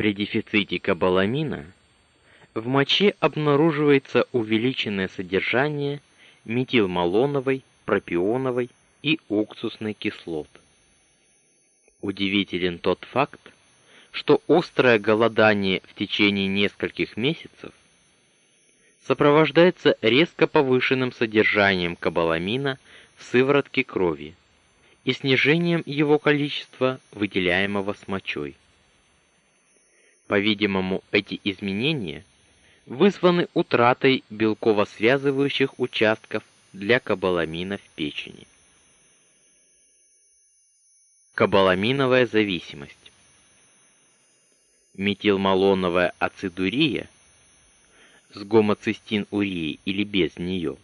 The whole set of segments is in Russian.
При дефиците кобаламина в моче обнаруживается увеличенное содержание метилмалоновой, пропионовой и уксусной кислот. Удивителен тот факт, что острое голодание в течение нескольких месяцев сопровождается резко повышенным содержанием кобаламина в сыворотке крови и снижением его количества, выделяемого с мочой. По-видимому, эти изменения вызваны утратой белково-связывающих участков для кобаламина в печени. Кобаламиновая зависимость. Метилмалоновая ацидурия с гомоцистин-урией или без нее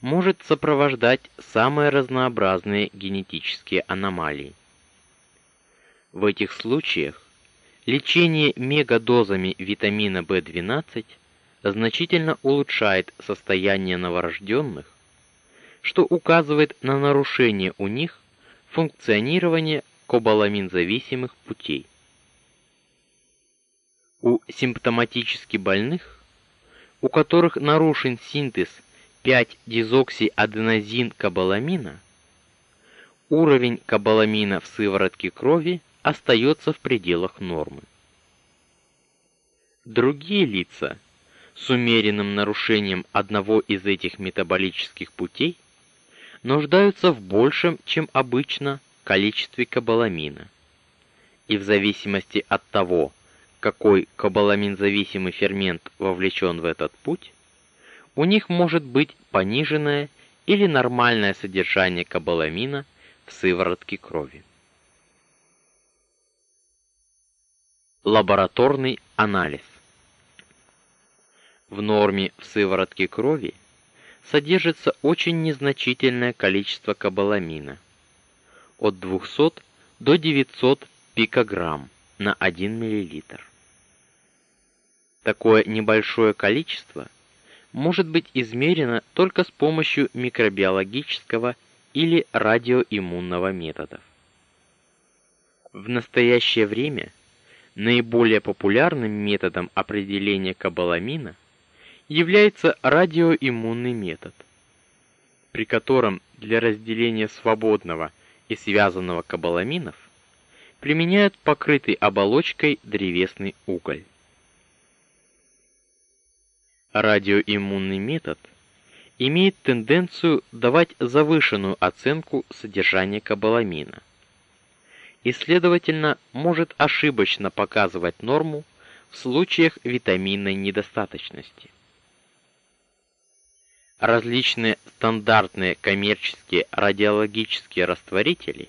может сопровождать самые разнообразные генетические аномалии. В этих случаях лечение мегадозами витамина В12 значительно улучшает состояние новорожденных, что указывает на нарушение у них функционирования кобаламин-зависимых путей. У симптоматически больных, у которых нарушен синтез 5-дезоксиаденозин-кобаламина, уровень кобаламина в сыворотке крови остается в пределах нормы. Другие лица с умеренным нарушением одного из этих метаболических путей нуждаются в большем, чем обычно, количестве кобаламина. И в зависимости от того, какой кобаламин-зависимый фермент вовлечен в этот путь, у них может быть пониженное или нормальное содержание кобаламина в сыворотке крови. Лабораторный анализ. В норме в сыворотке крови содержится очень незначительное количество кобаламина от 200 до 900 пикограмм на 1 мл. Такое небольшое количество может быть измерено только с помощью микробиологического или радиоиммунного методов. В настоящее время наиболее популярным методом определения кобаламина является радиоиммунный метод, при котором для разделения свободного и связанного кобаламинов применяют покрытый оболочкой древесный уголь. Радиоиммунный метод имеет тенденцию давать завышенную оценку содержания кобаламина и, следовательно, может ошибочно показывать норму в случаях витаминной недостаточности. Различные стандартные коммерческие радиологические растворители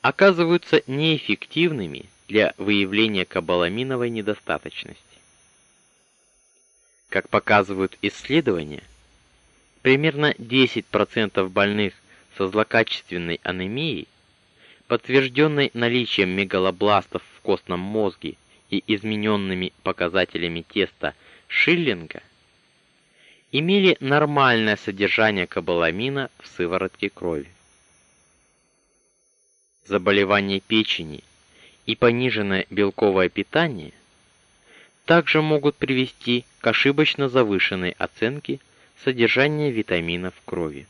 оказываются неэффективными для выявления кобаламиновой недостаточности. Как показывают исследования, примерно 10% больных со злокачественной анемией, подтвержденной наличием мегалобластов в костном мозге и измененными показателями теста Шиллинга, имели нормальное содержание кобаламина в сыворотке крови. Заболевания печени и пониженное белковое питание также могут привести к ошибочно завышенной оценке содержания витаминов в крови.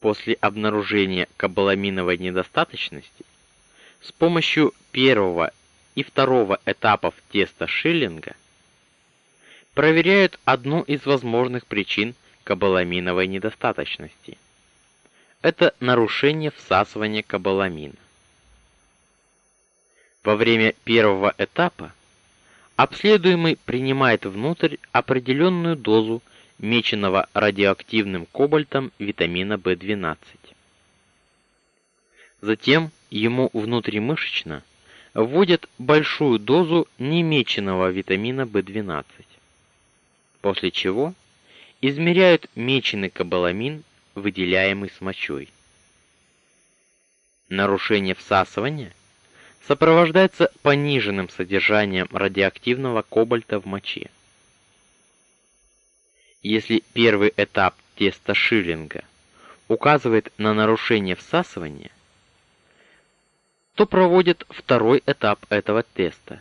После обнаружения кобаламиновой недостаточности с помощью первого и второго этапов теста Шиллинга проверяют одну из возможных причин кобаламиновой недостаточности. Это нарушение всасывания кобаламина. Во время первого этапа обследуемый принимает внутрь определенную дозу меченного радиоактивным кобальтом витамина В12. Затем ему внутримышечно вводят большую дозу немеченного витамина В12. После чего измеряют меченый кобаламин, выделяемый с мочой. Нарушение всасывания сопровождается пониженным содержанием радиоактивного кобальта в моче. Если первый этап теста Шиллинга указывает на нарушение всасывания, то проводят второй этап этого теста,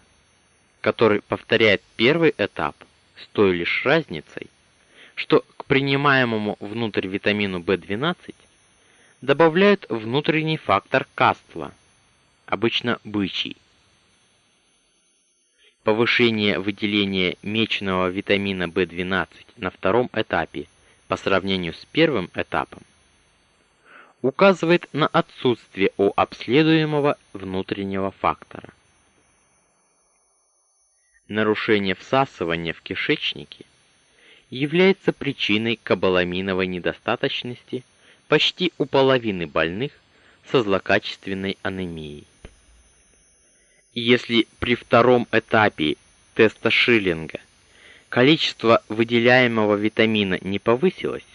который повторяет первый этап с той лишь разницей, что к принимаемому внутрь витамину В12 добавляют внутренний фактор Кастла, обычно бычий. Повышение выделения мечного витамина В12 на втором этапе по сравнению с первым этапом указывает на отсутствие у обследуемого внутреннего фактора. Нарушение всасывания в кишечнике является причиной кобаламиновой недостаточности почти у половины больных со злокачественной анемией. Если при втором этапе теста Шиллинга количество выделяемого витамина не повысилось,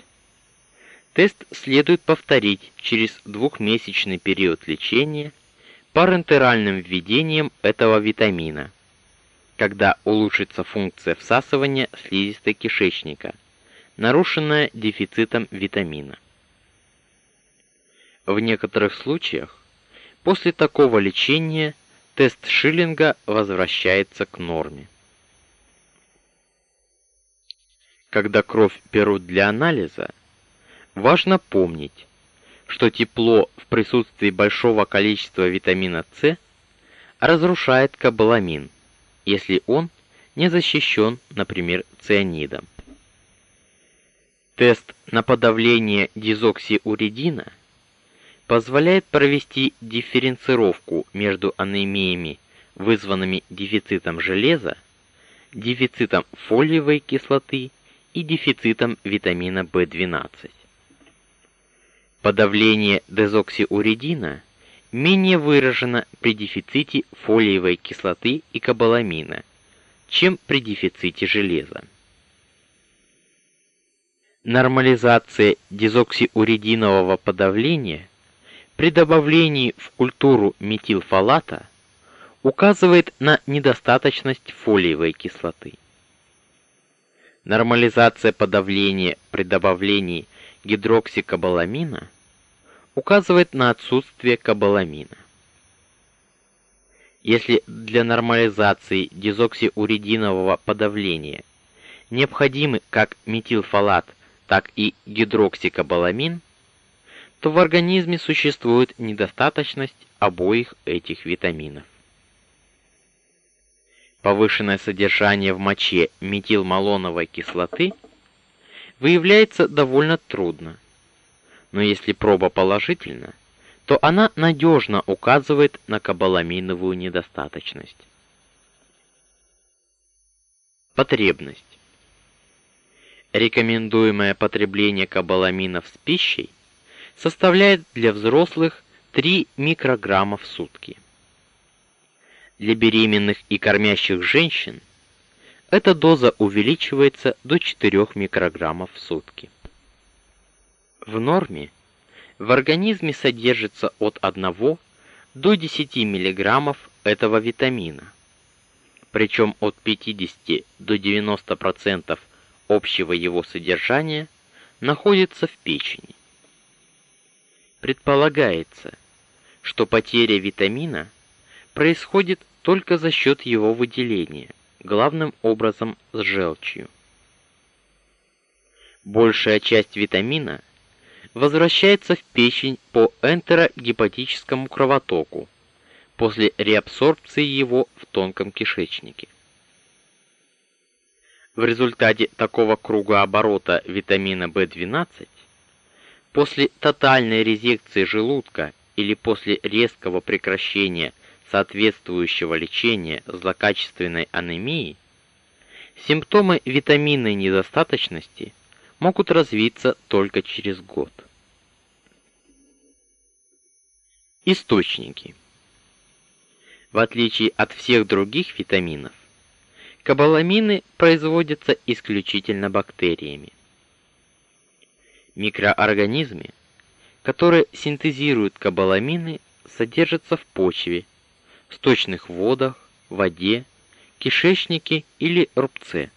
тест следует повторить через двухмесячный период лечения парентеральным введением этого витамина когда улучшится функция всасывания слизистой кишечника, нарушенная дефицитом витамина. В некоторых случаях после такого лечения тест Шиллинга возвращается к норме. Когда кровь берут для анализа, важно помнить, что тепло в присутствии большого количества витамина С разрушает кобаламин – если он не защищен, например, цианидом. Тест на подавление дезоксиуридина позволяет провести дифференцировку между анемиями, вызванными дефицитом железа, дефицитом фолиевой кислоты и дефицитом витамина В12. Подавление дезоксиуридина менее выражена при дефиците фолиевой кислоты и кобаламина, чем при дефиците железа. Нормализация дезоксиуридинового подавления при добавлении в культуру метилфолата указывает на недостаточность фолиевой кислоты. Нормализация подавления при добавлении гидроксикобаламина – указывает на отсутствие кобаламина. Если для нормализации дезоксиуридинового подавления необходимы как метилфолат, так и гидроксикобаламин, то в организме существует недостаточность обоих этих витаминов. Повышенное содержание в моче метилмалоновой кислоты выявляется довольно трудно но если проба положительна, то она надежно указывает на кобаламиновую недостаточность. Потребность. Рекомендуемое потребление кобаламинов с пищей составляет для взрослых 3 микрограмма в сутки. Для беременных и кормящих женщин эта доза увеличивается до 4 микрограммов в сутки. В норме в организме содержится от 1 до 10 мг этого витамина. Причем от 50 до 90% общего его содержания находится в печени. Предполагается, что потеря витамина происходит только за счет его выделения, главным образом с желчью. Большая часть витамина – возвращается в печень по энтерогепатическому кровотоку после реабсорбции его в тонком кишечнике. В результате такого кругооборота витамина В12 после тотальной резекции желудка или после резкого прекращения соответствующего лечения злокачественной анемии симптомы витаминной недостаточности – могут развиться только через год. Источники. В отличие от всех других витаминов, кобаламины производятся исключительно бактериями. Микроорганизмы, которые синтезируют кобаламины, содержатся в почве, сточных водах, воде, кишечнике или рубце.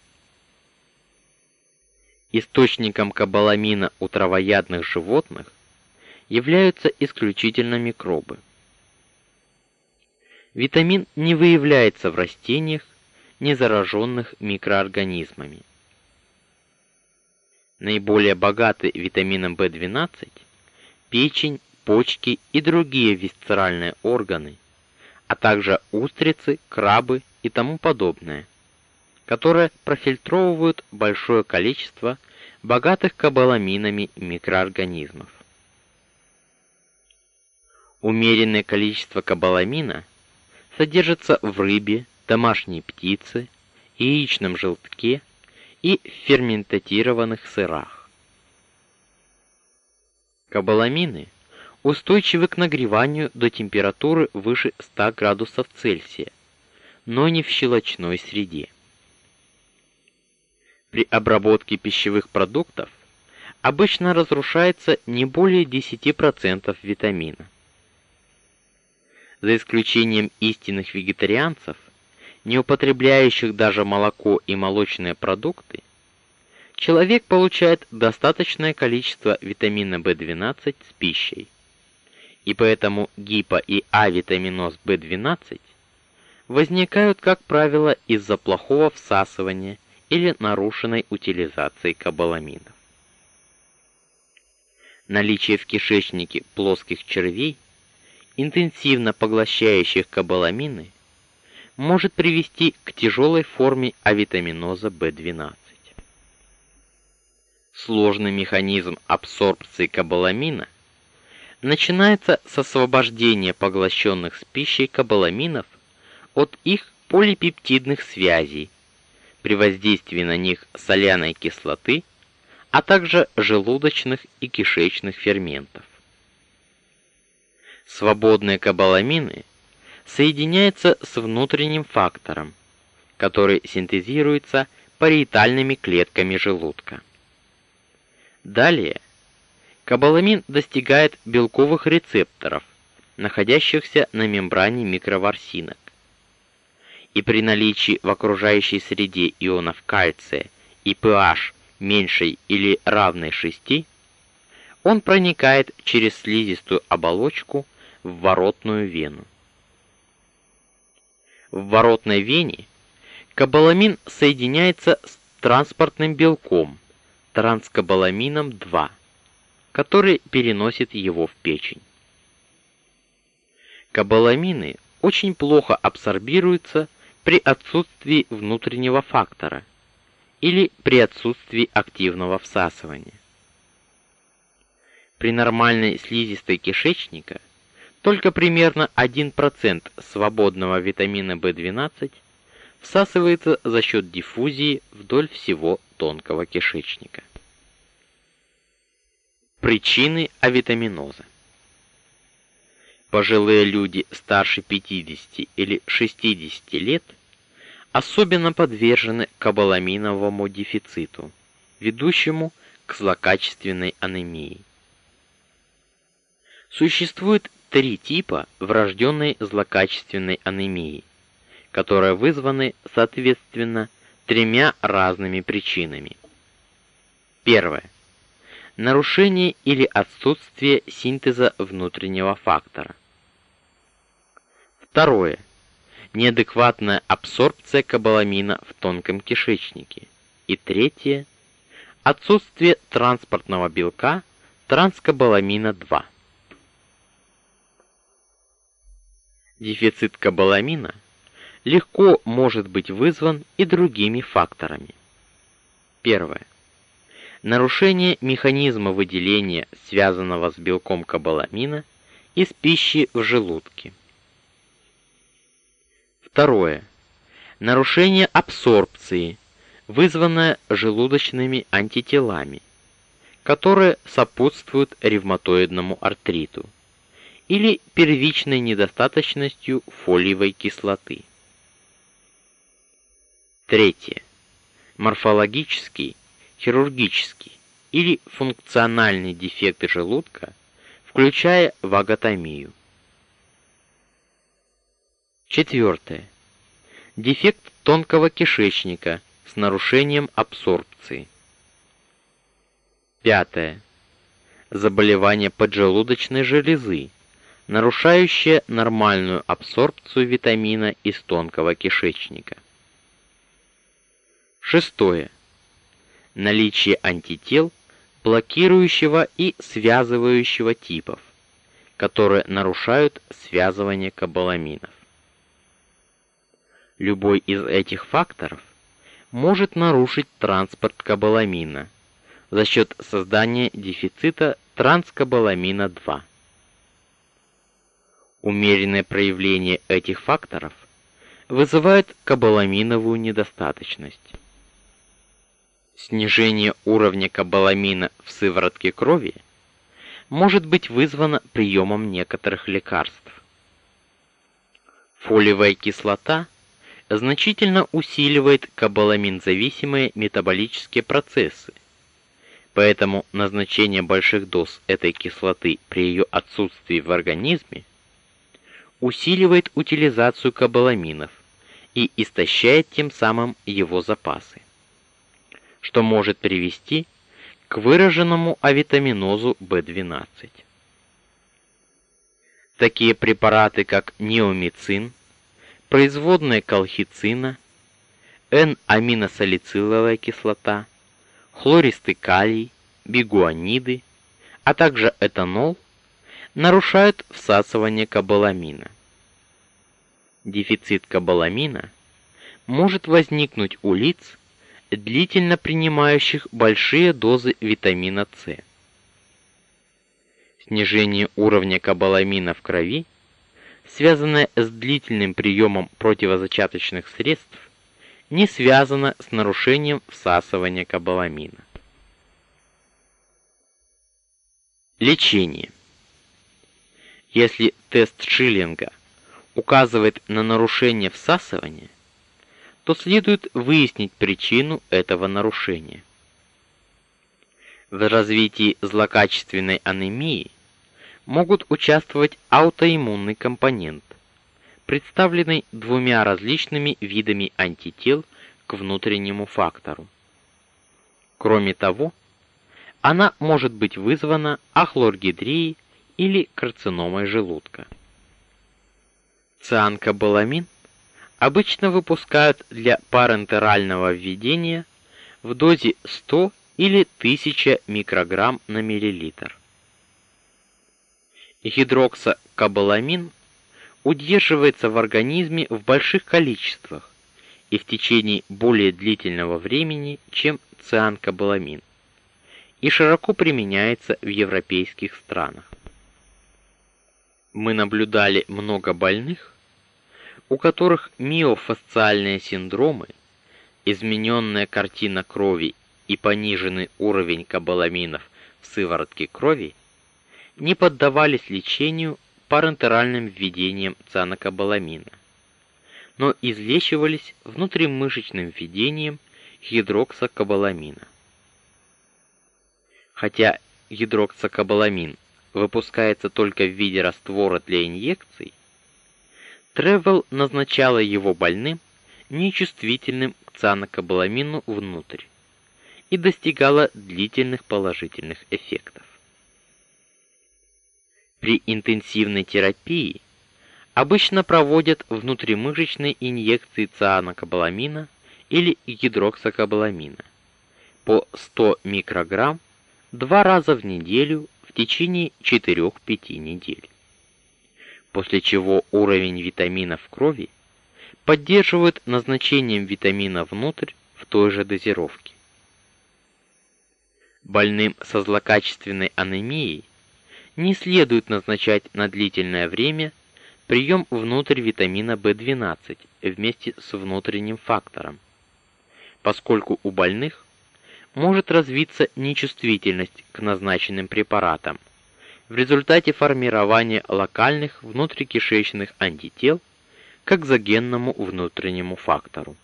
Источником кобаламина у травоядных животных являются исключительно микробы. Витамин не выявляется в растениях, не зараженных микроорганизмами. Наиболее богаты витамином В12 печень, почки и другие висцеральные органы, а также устрицы, крабы и тому подобное, которые профильтровывают большое количество богатых кобаламинами микроорганизмов. Умеренное количество кобаламина содержится в рыбе, домашней птице, яичном желтке и ферментатированных сырах. Кобаламины устойчивы к нагреванию до температуры выше 100 градусов Цельсия, но не в щелочной среде. При обработке пищевых продуктов обычно разрушается не более 10% витамина. За исключением истинных вегетарианцев, не употребляющих даже молоко и молочные продукты, человек получает достаточное количество витамина В12 с пищей. И поэтому гипо- и авитаминоз В12 возникают, как правило, из-за плохого всасывания или нарушенной утилизации кобаламинов. Наличие в кишечнике плоских червей, интенсивно поглощающих кобаламины, может привести к тяжелой форме авитаминоза В12. Сложный механизм абсорбции кобаламина начинается с освобождения поглощенных с пищей кобаламинов от их полипептидных связей при воздействии на них соляной кислоты, а также желудочных и кишечных ферментов. Свободные кобаламины – соединяется с внутренним фактором, который синтезируется париетальными клетками желудка. Далее кобаламин достигает белковых рецепторов, находящихся на мембране микроворсинок. И при наличии в окружающей среде ионов кальция и pH меньшей или равной 6, он проникает через слизистую оболочку в воротную вену. В воротной вене кобаламин соединяется с транспортным белком транскобаламином 2, который переносит его в печень. Кобаламины очень плохо абсорбируются при отсутствии внутреннего фактора или при отсутствии активного всасывания. При нормальной слизистой кишечника только примерно 1% свободного витамина В12 всасывается за счет диффузии вдоль всего тонкого кишечника. Причины авитаминоза. Пожилые люди старше 50 или 60 лет особенно подвержены кобаламиновому дефициту, ведущему к злокачественной анемии. Существует три типа врожденной злокачественной анемии, которые вызваны, соответственно, тремя разными причинами. Первое. Нарушение или отсутствие синтеза внутреннего фактора. Второе. Неадекватная абсорбция кобаламина в тонком кишечнике. И третье. Отсутствие транспортного белка транскобаламина 2. Дефицит кобаламина легко может быть вызван и другими факторами. Первое. Нарушение механизма выделения, связанного с белком кобаламина из пищи в желудке. Второе. Нарушение абсорбции, вызванное желудочными антителами, которые сопутствуют ревматоидному артриту или первичной недостаточностью фолиевой кислоты. Третье. Морфологический, хирургический или функциональный дефект желудка, включая ваготомию. Четвертое. Дефект тонкого кишечника с нарушением абсорбции. Пятое. Заболевание поджелудочной железы, нарушающее нормальную абсорбцию витамина из тонкого кишечника. Шестое. Наличие антител, блокирующего и связывающего типов, которые нарушают связывание кобаламинов. Любой из этих факторов может нарушить транспорт кобаламина за счет создания дефицита транскобаламина 2. Умеренное проявление этих факторов вызывает кобаламиновую недостаточность. Снижение уровня кобаламина в сыворотке крови может быть вызвано приемом некоторых лекарств. Фолиевая кислота значительно усиливает кобаламин-зависимые метаболические процессы. Поэтому назначение больших доз этой кислоты при ее отсутствии в организме усиливает утилизацию кобаламинов и истощает тем самым его запасы, что может привести к выраженному авитаминозу B12. Такие препараты, как неомицин, производная колхицина, N-аминосалициловая кислота, хлористый калий, бигуаниды, а также этанол нарушают всасывание кобаламина. Дефицит кобаламина может возникнуть у лиц, длительно принимающих большие дозы витамина С. Снижение уровня кобаламина в крови связанное с длительным приемом противозачаточных средств, не связано с нарушением всасывания кобаламина. Лечение. Если тест Шиллинга указывает на нарушение всасывания, то следует выяснить причину этого нарушения. В развитии злокачественной анемии могут участвовать аутоиммунный компонент, представленный двумя различными видами антител к внутреннему фактору. Кроме того, она может быть вызвана ахлоргидрией или карциномой желудка. Цианкобаламин обычно выпускают для парентерального введения в дозе 100 или 1000 микрограмм на миллилитр. Гидроксокобаламин удерживается в организме в больших количествах и в течение более длительного времени, чем цианкобаламин, и широко применяется в европейских странах. Мы наблюдали много больных, у которых миофасциальные синдромы, измененная картина крови и пониженный уровень кобаламинов в сыворотке крови не поддавались лечению парентеральным введением цианокобаламина, но излечивались внутримышечным введением гидроксокобаламина. Хотя гидроксокобаламин выпускается только в виде раствора для инъекций, Тревел назначала его больным, нечувствительным к цианокобаламину внутрь и достигала длительных положительных эффектов. При интенсивной терапии обычно проводят внутримышечные инъекции цианокобаламина или гидроксокобаламина по 100 микрограмм два раза в неделю течение 4-5 недель. После чего уровень витамина в крови поддерживают назначением витамина внутрь в той же дозировке. Больным со злокачественной анемией не следует назначать на длительное время прием внутрь витамина B12 вместе с внутренним фактором, поскольку у больных может развиться нечувствительность к назначенным препаратам в результате формирования локальных внутрикишечных антител к экзогенному внутреннему фактору.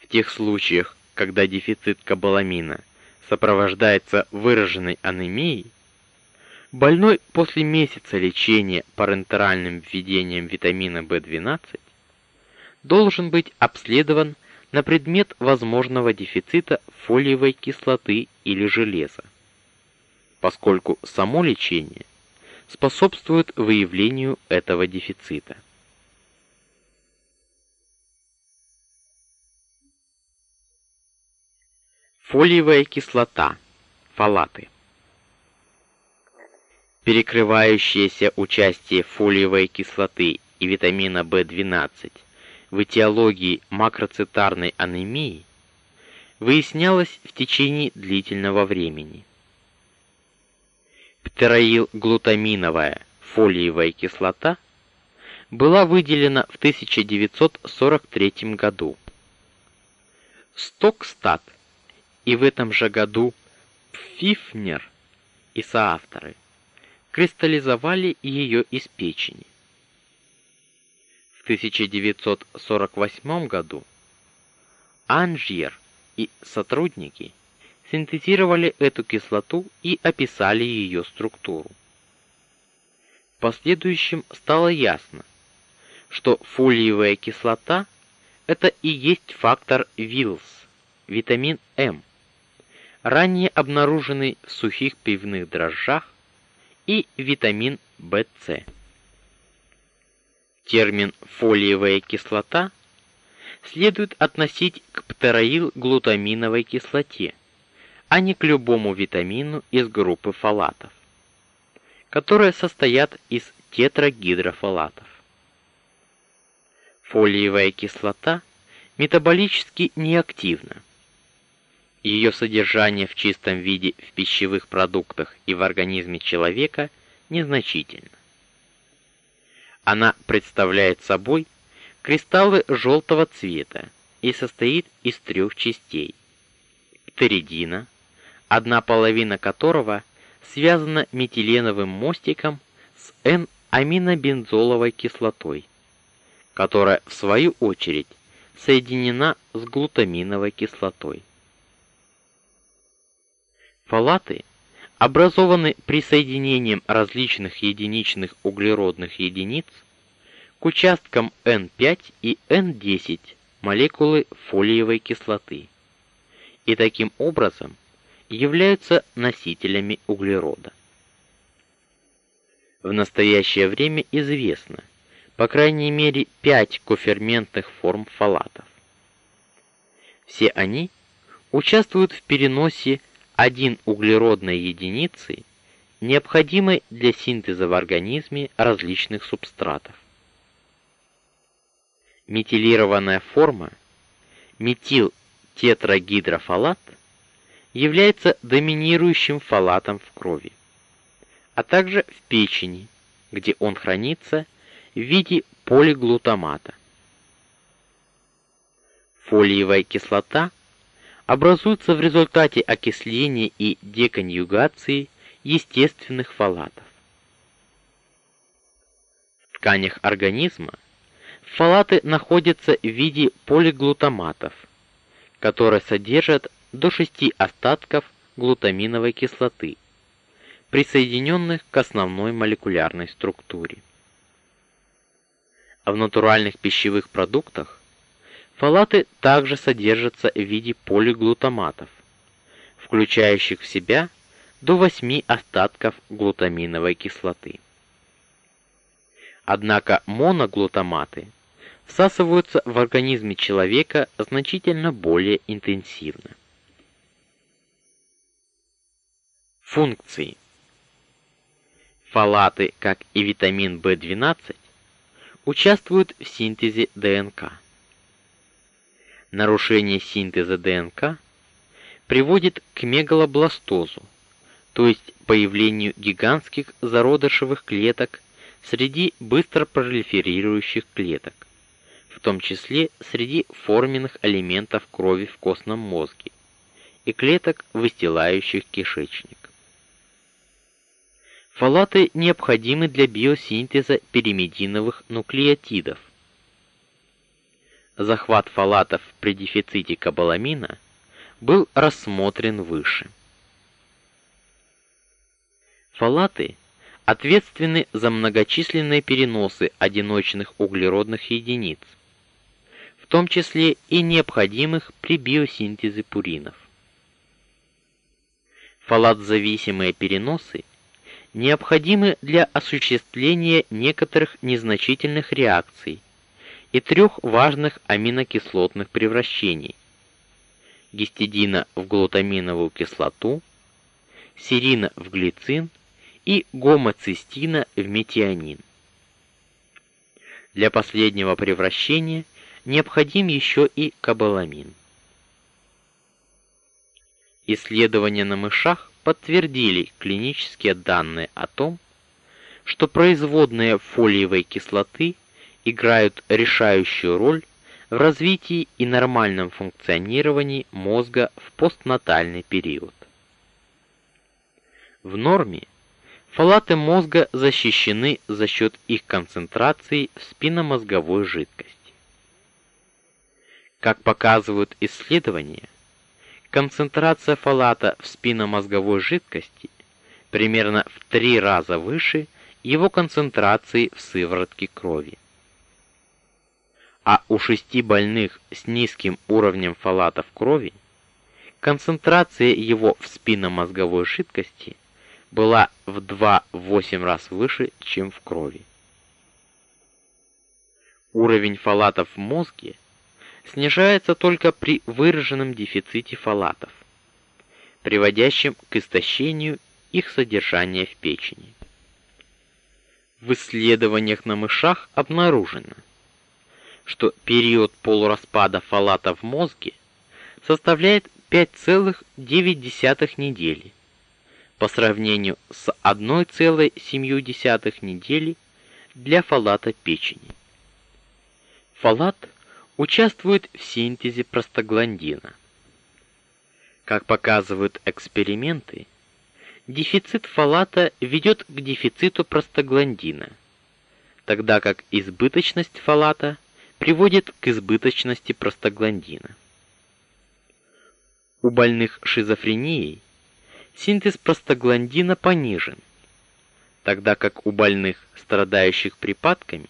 В тех случаях, когда дефицит кобаламина сопровождается выраженной анемией, Больной после месяца лечения парентеральным введением витамина B12 должен быть обследован на предмет возможного дефицита фолиевой кислоты или железа. Поскольку само лечение способствуют выявлению этого дефицита. Фолиевая кислота, фолаты. Перекрывающееся участие фолиевой кислоты и витамина В12 в этиологии макроцитарной анемии выяснялось в течение длительного времени. Птероилглутаминовая фолиевая кислота была выделена в 1943 году. Стокстат и в этом же году Пфифнер и соавторы кристаллизовали ее из печени. В 1948 году Анжьер и сотрудники синтезировали эту кислоту и описали ее структуру. В последующем стало ясно, что фолиевая кислота это и есть фактор Вилс, витамин М, ранее обнаруженный в сухих пивных дрожжах, и витамин ВС. Термин фолиевая кислота следует относить к птероилглутаминовой кислоте, а не к любому витамину из группы фолатов, которые состоят из тетрагидрофолатов. Фолиевая кислота метаболически неактивна ее содержание в чистом виде в пищевых продуктах и в организме человека незначительно. Она представляет собой кристаллы желтого цвета и состоит из трех частей: птеридина, одна половина которого связана метиленовым мостиком с N-аминобензоловой кислотой, которая в свою очередь соединена с глутаминовой кислотой. Фолаты образованы присоединением различных единичных углеродных единиц к участкам N5 и N10 молекулы фолиевой кислоты и таким образом являются носителями углерода. В настоящее время известно, по крайней мере, 5 коферментных форм фолатов. Все они участвуют в переносе один углеродной единицы, необходимой для синтеза в организме различных субстратов. Метилированная форма метил-тетрагидрофолат является доминирующим фолатом в крови, а также в печени, где он хранится в виде полиглутамата. Фолиевая кислота – образуются в результате окисления и деконъюгации естественных фолатов. В тканях организма фолаты находятся в виде полиглутаматов, которые содержат до 6 остатков глутаминовой кислоты, присоединенных к основной молекулярной структуре. А в натуральных пищевых продуктах Фолаты также содержатся в виде полиглутаматов, включающих в себя до 8 остатков глутаминовой кислоты. Однако моноглутаматы всасываются в организме человека значительно более интенсивно. Функции. Фолаты, как и витамин В12, участвуют в синтезе ДНК нарушение синтеза ДНК приводит к мегалобластозу, то есть появлению гигантских зародышевых клеток среди быстро пролиферирующих клеток, в том числе среди форменных элементов крови в костном мозге и клеток, выстилающих кишечник. Фолаты необходимы для биосинтеза пиримидиновых нуклеотидов, захват фолатов при дефиците кобаламина был рассмотрен выше. Фолаты ответственны за многочисленные переносы одиночных углеродных единиц, в том числе и необходимых при биосинтезе пуринов. Фолат-зависимые переносы необходимы для осуществления некоторых незначительных реакций и трех важных аминокислотных превращений: гистидина в глутаминовую кислоту, серина в глицин и гомоцистина в метионин. Для последнего превращения необходим еще и кобаламин. Исследования на мышах подтвердили клинические данные о том, что производные фолиевой кислоты играют решающую роль в развитии и нормальном функционировании мозга в постнатальный период. В норме фолаты мозга защищены за счет их концентрации в спинномозговой жидкости. Как показывают исследования, концентрация фолата в спинномозговой жидкости примерно в 3 раза выше его концентрации в сыворотке крови. А у шести больных с низким уровнем фолата в крови концентрация его в спинномозговой жидкости была в 2-8 раз выше, чем в крови. Уровень фолатов в мозге снижается только при выраженном дефиците фолатов, приводящем к истощению их содержания в печени. В исследованиях на мышах обнаружено, что период полураспада фолата в мозге составляет 5,9 недели по сравнению с 1,7 недели для фолата печени. Фолат участвует в синтезе простагландина. Как показывают эксперименты, дефицит фолата ведет к дефициту простагландина, тогда как избыточность фолата приводит к избыточности простагландина. У больных шизофренией синтез простагландина понижен, тогда как у больных, страдающих припадками,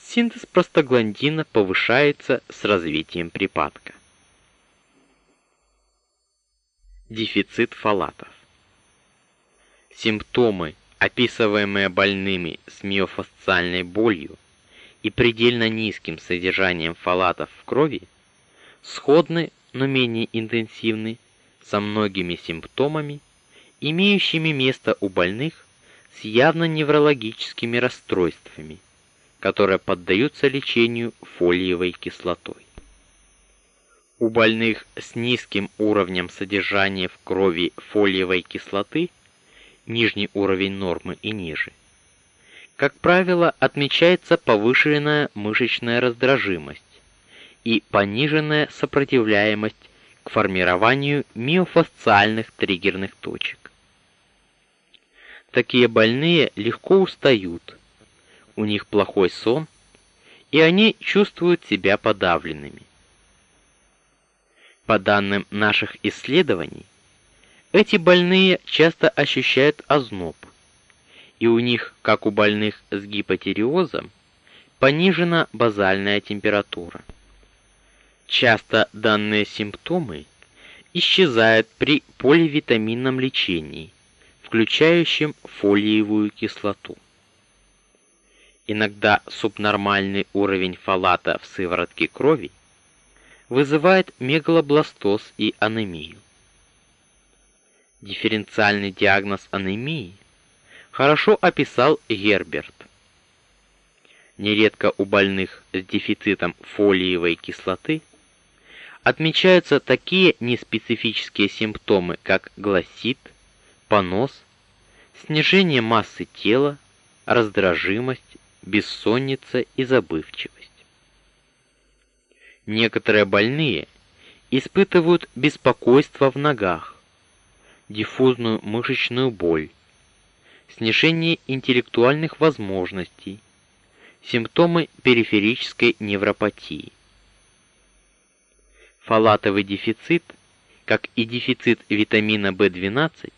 синтез простагландина повышается с развитием припадка. Дефицит фолатов. Симптомы, описываемые больными с миофасциальной болью и предельно низким содержанием фолатов в крови, сходны, но менее интенсивны со многими симптомами, имеющими место у больных с явно неврологическими расстройствами которые поддаются лечению фолиевой кислотой. У больных с низким уровнем содержания в крови фолиевой кислоты, нижний уровень нормы и ниже, как правило, отмечается повышенная мышечная раздражимость и пониженная сопротивляемость к формированию миофасциальных триггерных точек. Такие больные легко устают, у них плохой сон, и они чувствуют себя подавленными. По данным наших исследований, эти больные часто ощущают озноб, и у них, как у больных с гипотиреозом, понижена базальная температура. Часто данные симптомы исчезают при поливитаминном лечении, включающем фолиевую кислоту. Иногда субнормальный уровень фолата в сыворотке крови вызывает мегалобластоз и анемию. Дифференциальный диагноз анемии хорошо описал Герберт. Нередко у больных с дефицитом фолиевой кислоты отмечаются такие неспецифические симптомы, как гласит, понос, снижение массы тела, раздражимость, бессонница и забывчивость. Некоторые больные испытывают беспокойство в ногах, диффузную мышечную боль, снижение интеллектуальных возможностей, симптомы периферической невропатии. Фолатовый дефицит, как и дефицит витамина В12,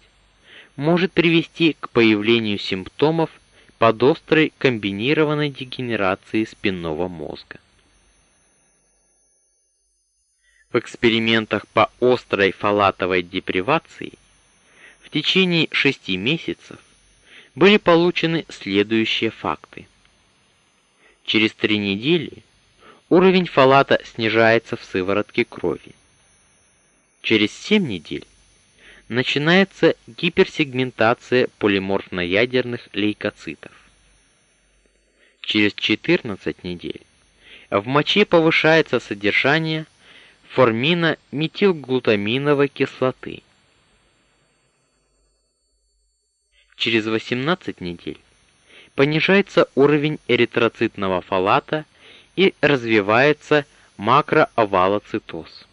может привести к появлению симптомов под острой комбинированной дегенерацией спинного мозга. В экспериментах по острой фолатовой депривации в течение 6 месяцев были получены следующие факты. Через три недели уровень фолата снижается в сыворотке крови. Через 7 недель начинается гиперсегментация полиморфно-ядерных лейкоцитов. Через 14 недель в моче повышается содержание формина метилглутаминовой кислоты. Через 18 недель понижается уровень эритроцитного фолата и развивается макроовалоцитоз.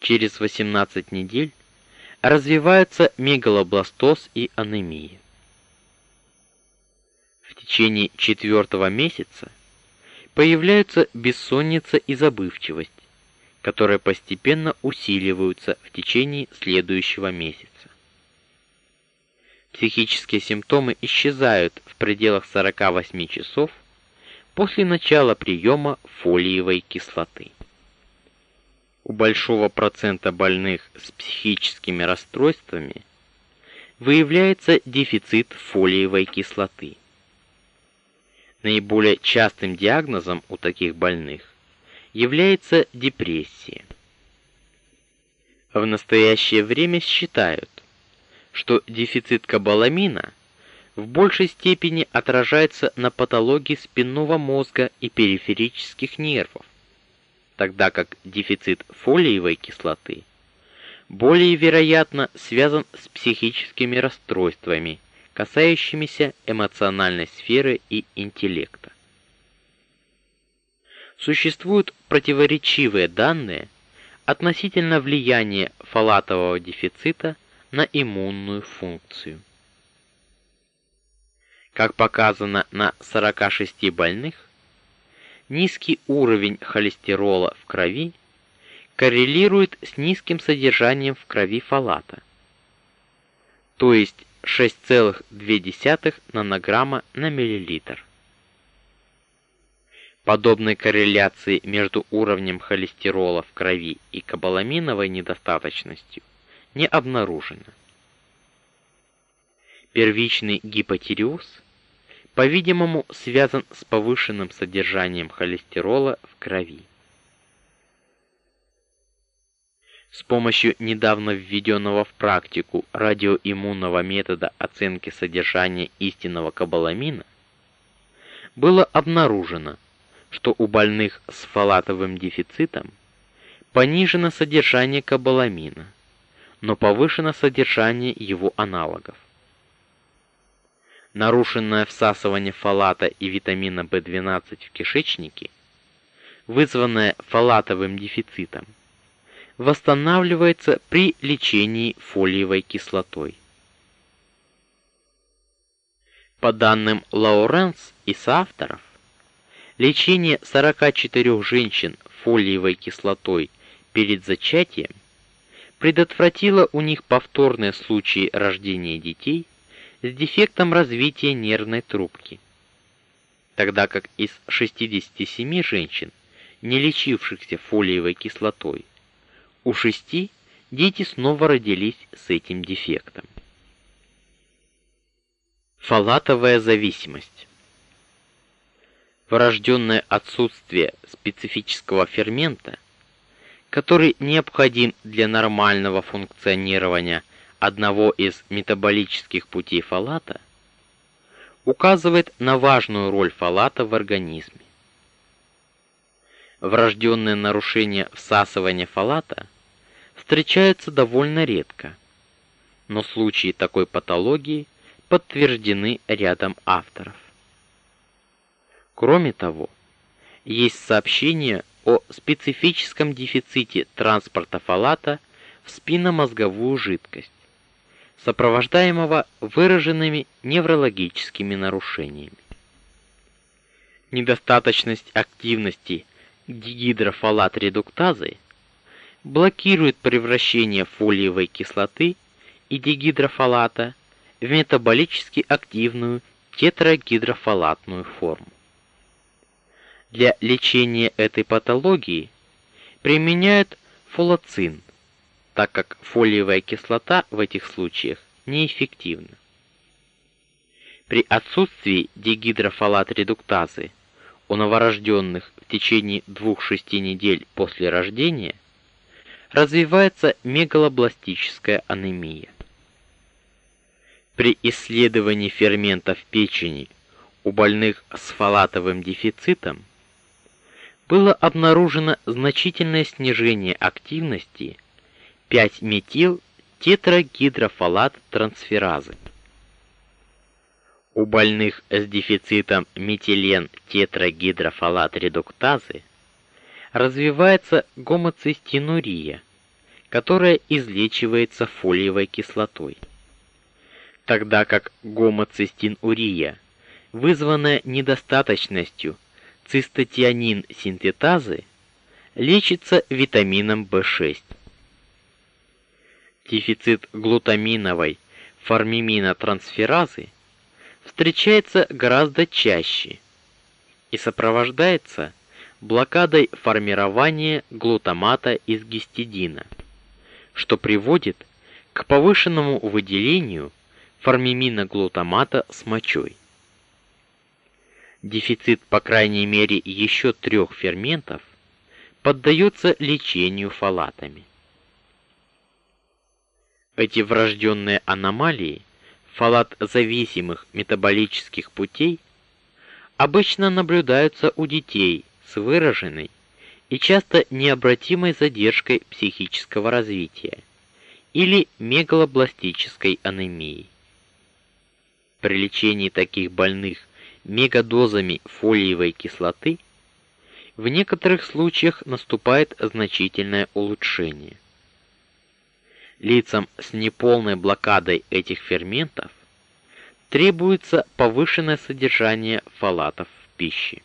Через 18 недель развивается мегалобластоз и анемия. В течение четвертого месяца появляются бессонница и забывчивость, которые постепенно усиливаются в течение следующего месяца. Психические симптомы исчезают в пределах 48 часов после начала приема фолиевой кислоты. У большого процента больных с психическими расстройствами выявляется дефицит фолиевой кислоты. Наиболее частым диагнозом у таких больных является депрессия. В настоящее время считают, что дефицит кобаламина в большей степени отражается на патологии спинного мозга и периферических нервов, тогда как дефицит фолиевой кислоты более вероятно связан с психическими расстройствами, касающимися эмоциональной сферы и интеллекта. Существуют противоречивые данные относительно влияния фолатового дефицита на иммунную функцию. Как показано на 46 больных, низкий уровень холестерола в крови коррелирует с низким содержанием в крови фолата. То есть 6,2 нанограмма на миллилитр. Подобной корреляции между уровнем холестерола в крови и кобаламиновой недостаточностью не обнаружено. Первичный гипотиреоз, по-видимому, связан с повышенным содержанием холестерола в крови. С помощью недавно введенного в практику радиоиммунного метода оценки содержания истинного кобаламина было обнаружено, что у больных с фолатовым дефицитом понижено содержание кобаламина, но повышено содержание его аналогов. Нарушенное всасывание фолата и витамина В12 в кишечнике, вызванное фолатовым дефицитом, восстанавливается при лечении фолиевой кислотой. По данным Лауренс и соавторов, лечение 44 женщин фолиевой кислотой перед зачатием предотвратило у них повторные случаи рождения детей с дефектом развития нервной трубки, тогда как из 67 женщин, не лечившихся фолиевой кислотой, у шести дети снова родились с этим дефектом. Фолатовая зависимость. Врожденное отсутствие специфического фермента, который необходим для нормального функционирования одного из метаболических путей фолата, указывает на важную роль фолата в организме. Врожденное нарушение всасывания фолата встречаются довольно редко, но случаи такой патологии подтверждены рядом авторов. Кроме того, есть сообщения о специфическом дефиците транспорта фолата в спинномозговую жидкость, сопровождаемого выраженными неврологическими нарушениями. Недостаточность активности дигидрофолат редуктазы блокирует превращение фолиевой кислоты и дигидрофолата в метаболически активную тетрагидрофолатную форму. Для лечения этой патологии применяют фолацин, так как фолиевая кислота в этих случаях неэффективна. При отсутствии дегидрофалат-редуктазы у новорожденных в течение 2-6 недель после рождения развивается мегалобластическая анемия. При исследовании ферментов печени у больных с фолатовым дефицитом было обнаружено значительное снижение активности 5-метил тетрагидрофалат трансферазы. У больных с дефицитом метилен тетрагидрофалат редуктазы развивается гомоцистинурия, которая излечивается фолиевой кислотой. Тогда как гомоцистинурия, вызванная недостаточностью цистатианин синтетазы, лечится витамином В6. Дефицит глутаминовой формиминотрансферазы встречается гораздо чаще и сопровождается блокадой формирования глутамата из гистидина, что приводит к повышенному выделению формиминоглутамата с мочой. Дефицит, по крайней мере, еще трех ферментов поддается лечению фолатами. Эти врожденные аномалии фолат-зависимых метаболических путей обычно наблюдаются у детей с выраженной и часто необратимой задержкой психического развития или мегалобластической анемией. При лечении таких больных мегадозами фолиевой кислоты в некоторых случаях наступает значительное улучшение лицам с неполной блокадой этих ферментов требуется повышенное содержание фолатов в пище.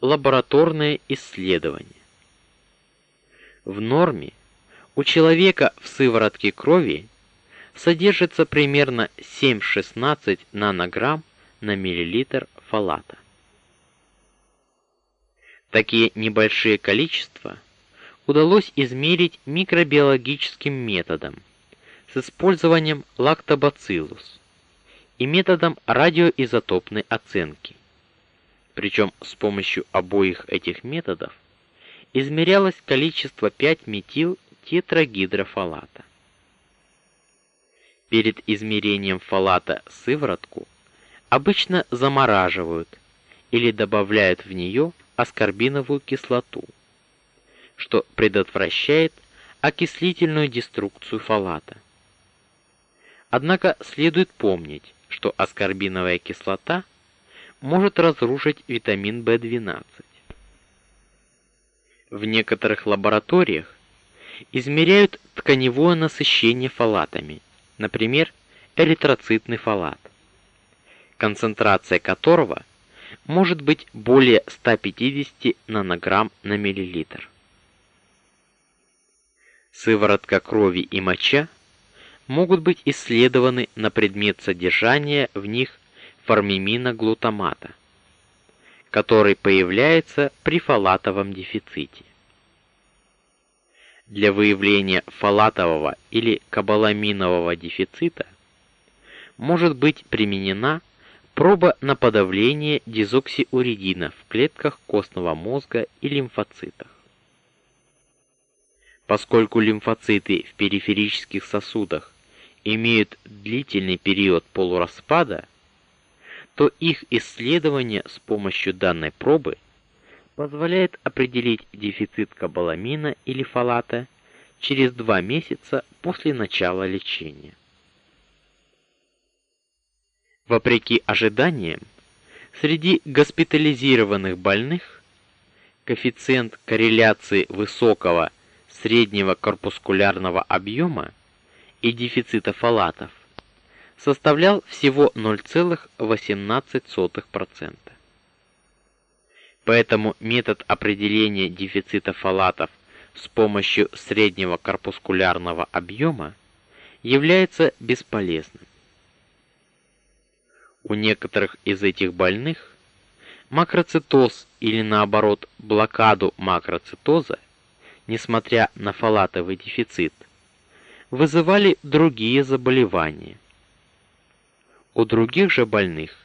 Лабораторные исследования. В норме у человека в сыворотке крови содержится примерно 7-16 нанограмм на миллилитр фолата. Такие небольшие количества – удалось измерить микробиологическим методом с использованием лактобациллус и методом радиоизотопной оценки. Причем с помощью обоих этих методов измерялось количество 5-метил тетрагидрофолата. Перед измерением фолата сыворотку обычно замораживают или добавляют в нее аскорбиновую кислоту что предотвращает окислительную деструкцию фолата. Однако следует помнить, что аскорбиновая кислота может разрушить витамин В12. В некоторых лабораториях измеряют тканевое насыщение фолатами, например, эритроцитный фолат, концентрация которого может быть более 150 нанограмм на миллилитр сыворотка крови и моча могут быть исследованы на предмет содержания в них формимина-глутамата, который появляется при фолатовом дефиците. Для выявления фолатового или кобаламинового дефицита может быть применена проба на подавление дезоксиуридина в клетках костного мозга и лимфоцитах. Поскольку лимфоциты в периферических сосудах имеют длительный период полураспада, то их исследование с помощью данной пробы позволяет определить дефицит кобаламина или фолата через 2 месяца после начала лечения. Вопреки ожиданиям, среди госпитализированных больных коэффициент корреляции высокого среднего корпускулярного объема и дефицита фолатов составлял всего 0,18%. Поэтому метод определения дефицита фолатов с помощью среднего корпускулярного объема является бесполезным. У некоторых из этих больных макроцитоз или наоборот блокаду макроцитоза несмотря на фолатовый дефицит, вызывали другие заболевания. У других же больных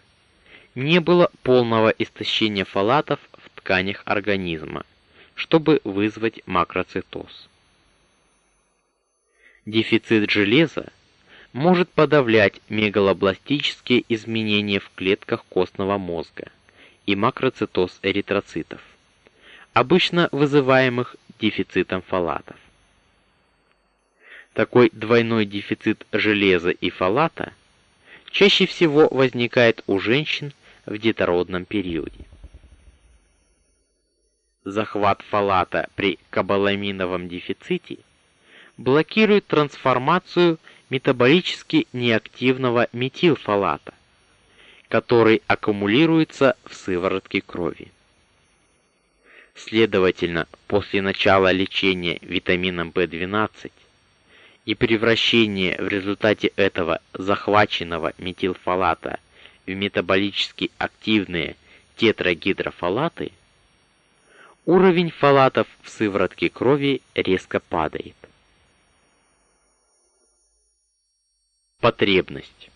не было полного истощения фолатов в тканях организма, чтобы вызвать макроцитоз. Дефицит железа может подавлять мегалобластические изменения в клетках костного мозга и макроцитоз эритроцитов, обычно вызываемых дефицитом фолатов. Такой двойной дефицит железа и фолата чаще всего возникает у женщин в детородном периоде. Захват фолата при кобаламиновом дефиците блокирует трансформацию метаболически неактивного метилфолата, который аккумулируется в сыворотке крови. Следовательно, после начала лечения витамином В12 и превращения в результате этого захваченного метилфолата в метаболически активные тетрагидрофолаты, уровень фолатов в сыворотке крови резко падает. Потребность.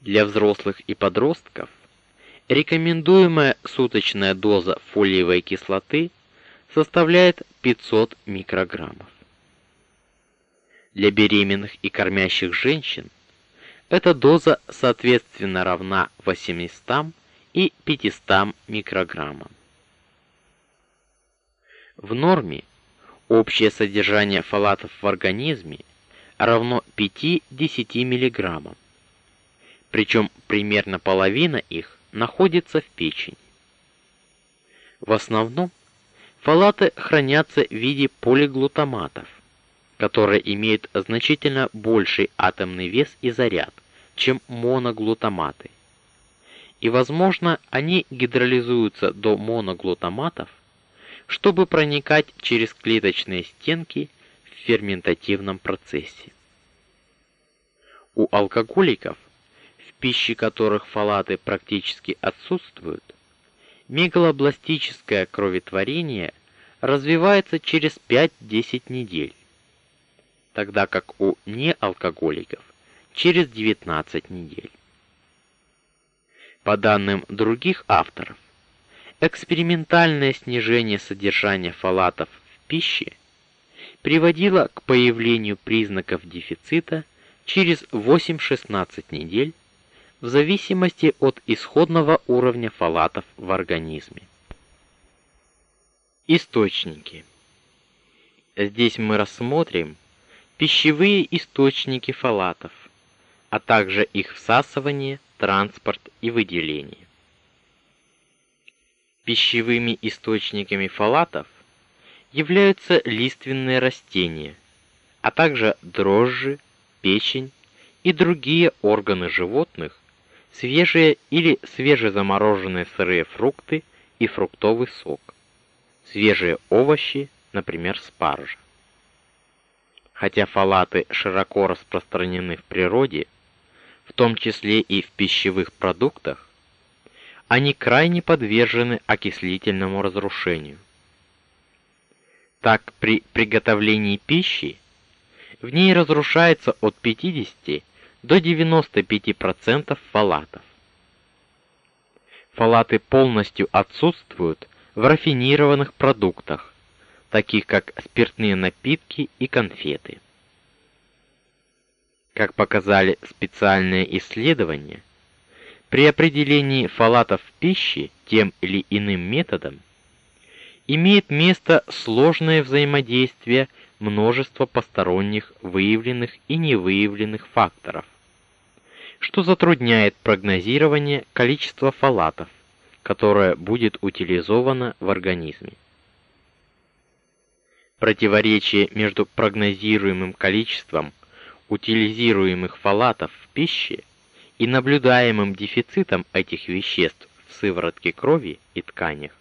Для взрослых и подростков рекомендуемая суточная доза фолиевой кислоты составляет 500 микрограммов. Для беременных и кормящих женщин эта доза соответственно равна 800 и 500 микрограммам. В норме общее содержание фолатов в организме равно 5-10 мг. Причем примерно половина их находится в печени. В основном фолаты хранятся в виде полиглутаматов, которые имеют значительно больший атомный вес и заряд, чем моноглутаматы. И, возможно, они гидролизуются до моноглутаматов, чтобы проникать через клеточные стенки ферментативном процессе. У алкоголиков, в пище которых фолаты практически отсутствуют, мегалобластическое кроветворение развивается через 5-10 недель, тогда как у неалкоголиков через 19 недель. По данным других авторов, экспериментальное снижение содержания фолатов в пище – приводило к появлению признаков дефицита через 8-16 недель в зависимости от исходного уровня фолатов в организме. Источники. Здесь мы рассмотрим пищевые источники фолатов, а также их всасывание, транспорт и выделение. Пищевыми источниками фолатов являются лиственные растения, а также дрожжи, печень и другие органы животных, свежие или свежезамороженные сырые фрукты и фруктовый сок, свежие овощи, например, спаржа. Хотя фолаты широко распространены в природе, в том числе и в пищевых продуктах, они крайне подвержены окислительному разрушению. Так при приготовлении пищи в ней разрушается от 50 до 95% фолатов. Фолаты полностью отсутствуют в рафинированных продуктах, таких как спиртные напитки и конфеты. Как показали специальные исследования, при определении фолатов в пище тем или иным методом имеет место сложное взаимодействие множества посторонних выявленных и невыявленных факторов, что затрудняет прогнозирование количества фолатов, которое будет утилизовано в организме. Противоречие между прогнозируемым количеством утилизируемых фолатов в пище и наблюдаемым дефицитом этих веществ в сыворотке крови и тканях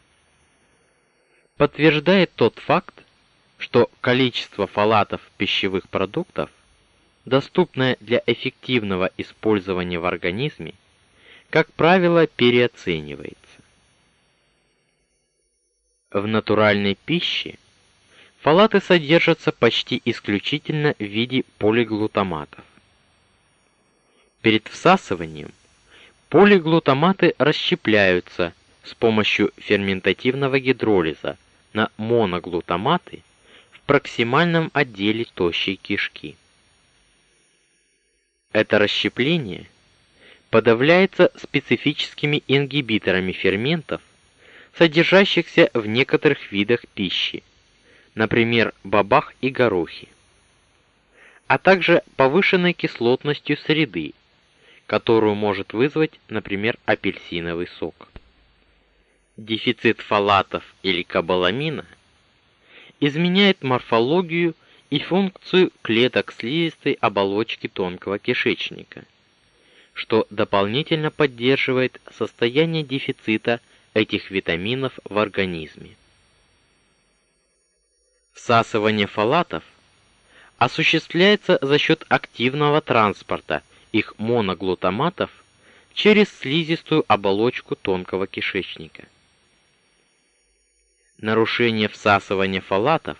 подтверждает тот факт, что количество фолатов пищевых продуктах, доступное для эффективного использования в организме, как правило, переоценивается. В натуральной пище фолаты содержатся почти исключительно в виде полиглутаматов. Перед всасыванием полиглутаматы расщепляются с помощью ферментативного гидролиза на моноглутаматы в проксимальном отделе тощей кишки. Это расщепление подавляется специфическими ингибиторами ферментов, содержащихся в некоторых видах пищи, например, бобах и горохе, а также повышенной кислотностью среды, которую может вызвать, например, апельсиновый сок. Дефицит фолатов или кобаламина изменяет морфологию и функцию клеток слизистой оболочки тонкого кишечника, что дополнительно поддерживает состояние дефицита этих витаминов в организме. Всасывание фолатов осуществляется за счет активного транспорта их моноглутаматов через слизистую оболочку тонкого кишечника. Нарушение всасывания фолатов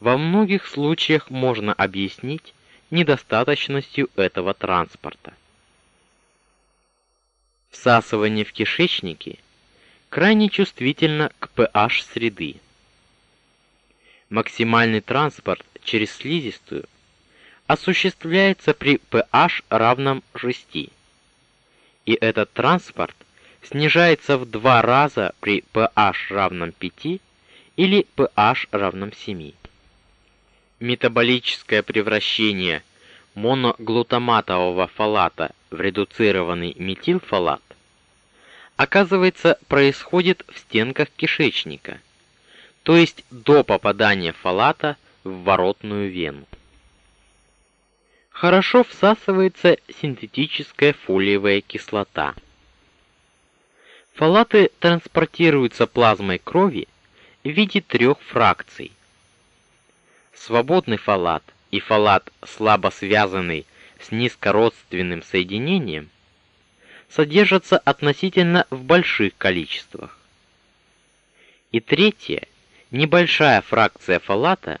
во многих случаях можно объяснить недостаточностью этого транспорта. Всасывание в кишечнике крайне чувствительно к pH среды. Максимальный транспорт через слизистую осуществляется при pH равном 6. И этот транспорт снижается в два раза при pH равном 5 или pH равном 7. Метаболическое превращение моноглутаматового фолата в редуцированный метилфолат оказывается происходит в стенках кишечника, то есть до попадания фолата в воротную вену хорошо всасывается синтетическая фолиевая кислота. Фолаты транспортируются плазмой крови в виде трех фракций. Свободный фолат и фолат слабо связанный с низкородственным соединением содержатся относительно в больших количествах. И третье, небольшая фракция фолата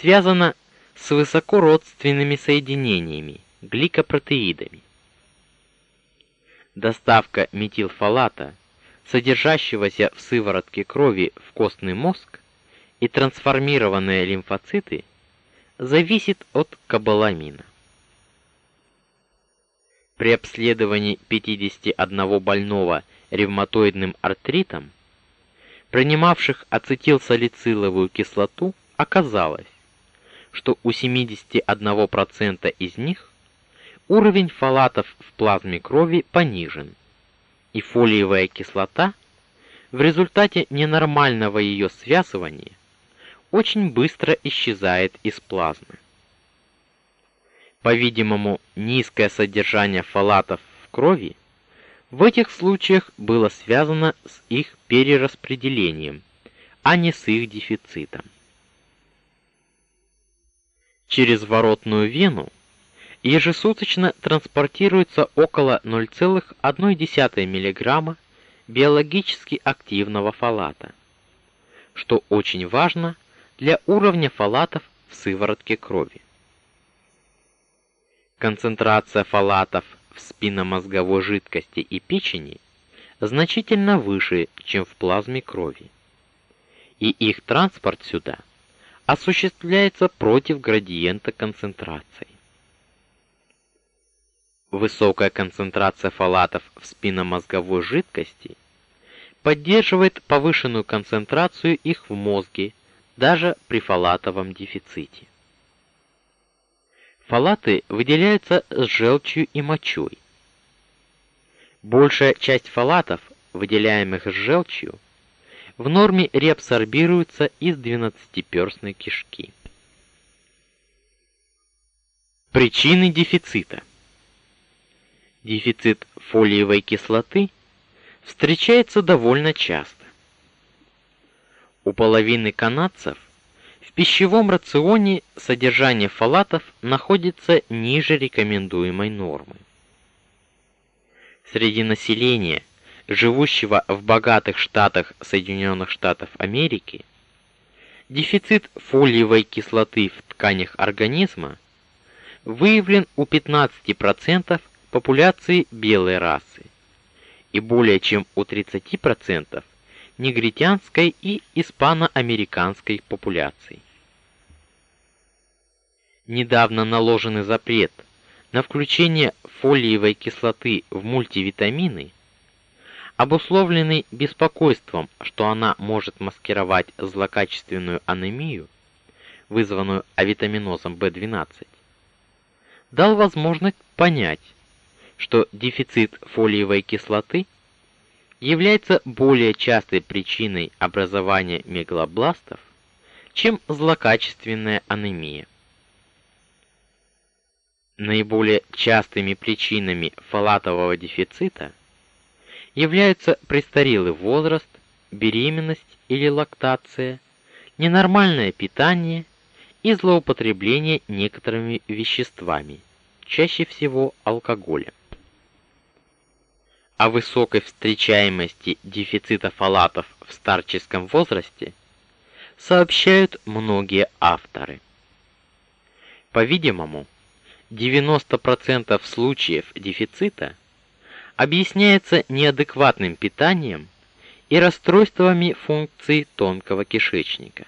связана с высокородственными соединениями, гликопротеидами. Доставка метилфолата, содержащегося в сыворотке крови в костный мозг, и трансформированные лимфоциты зависит от кобаламина. При обследовании 51 больного ревматоидным артритом, принимавших ацетилсалициловую кислоту, оказалось, что у 71% из них уровень фолатов в плазме крови понижен, и фолиевая кислота в результате ненормального ее связывания очень быстро исчезает из плазмы. По-видимому, низкое содержание фолатов в крови в этих случаях было связано с их перераспределением, а не с их дефицитом через воротную вену ежесуточно транспортируется около 0,1 мг биологически активного фолата, что очень важно для уровня фолатов в сыворотке крови. Концентрация фолатов в спинномозговой жидкости и печени значительно выше, чем в плазме крови. И их транспорт сюда – осуществляется против градиента концентрации. Высокая концентрация фолатов в спинномозговой жидкости поддерживает повышенную концентрацию их в мозге даже при фолатовом дефиците. Фолаты выделяются с желчью и мочой. Большая часть фолатов, выделяемых с желчью, в норме реабсорбируются из двенадцатиперстной кишки. Причины дефицита. Дефицит фолиевой кислоты встречается довольно часто. У половины канадцев в пищевом рационе содержание фолатов находится ниже рекомендуемой нормы. Среди населения живущего в богатых штатах Соединенных Штатов Америки, Дефицит фолиевой кислоты в тканях организма выявлен у 15% популяции белой расы и более чем у 30% негритянской и испано-американской популяций. Недавно наложенный запрет на включение фолиевой кислоты в мультивитамины обусловленный беспокойством, что она может маскировать злокачественную анемию, вызванную авитаминозом B12, дал возможность понять, что дефицит фолиевой кислоты является более частой причиной образования мегалобластов, чем злокачественная анемия. Наиболее частыми причинами фолатового дефицита являются престарелый возраст, беременность или лактация, ненормальное питание и злоупотребление некоторыми веществами, чаще всего алкоголем. О высокой встречаемости дефицита фолатов в старческом возрасте сообщают многие авторы. По-видимому, 90% случаев дефицита объясняется неадекватным питанием и расстройствами функций тонкого кишечника.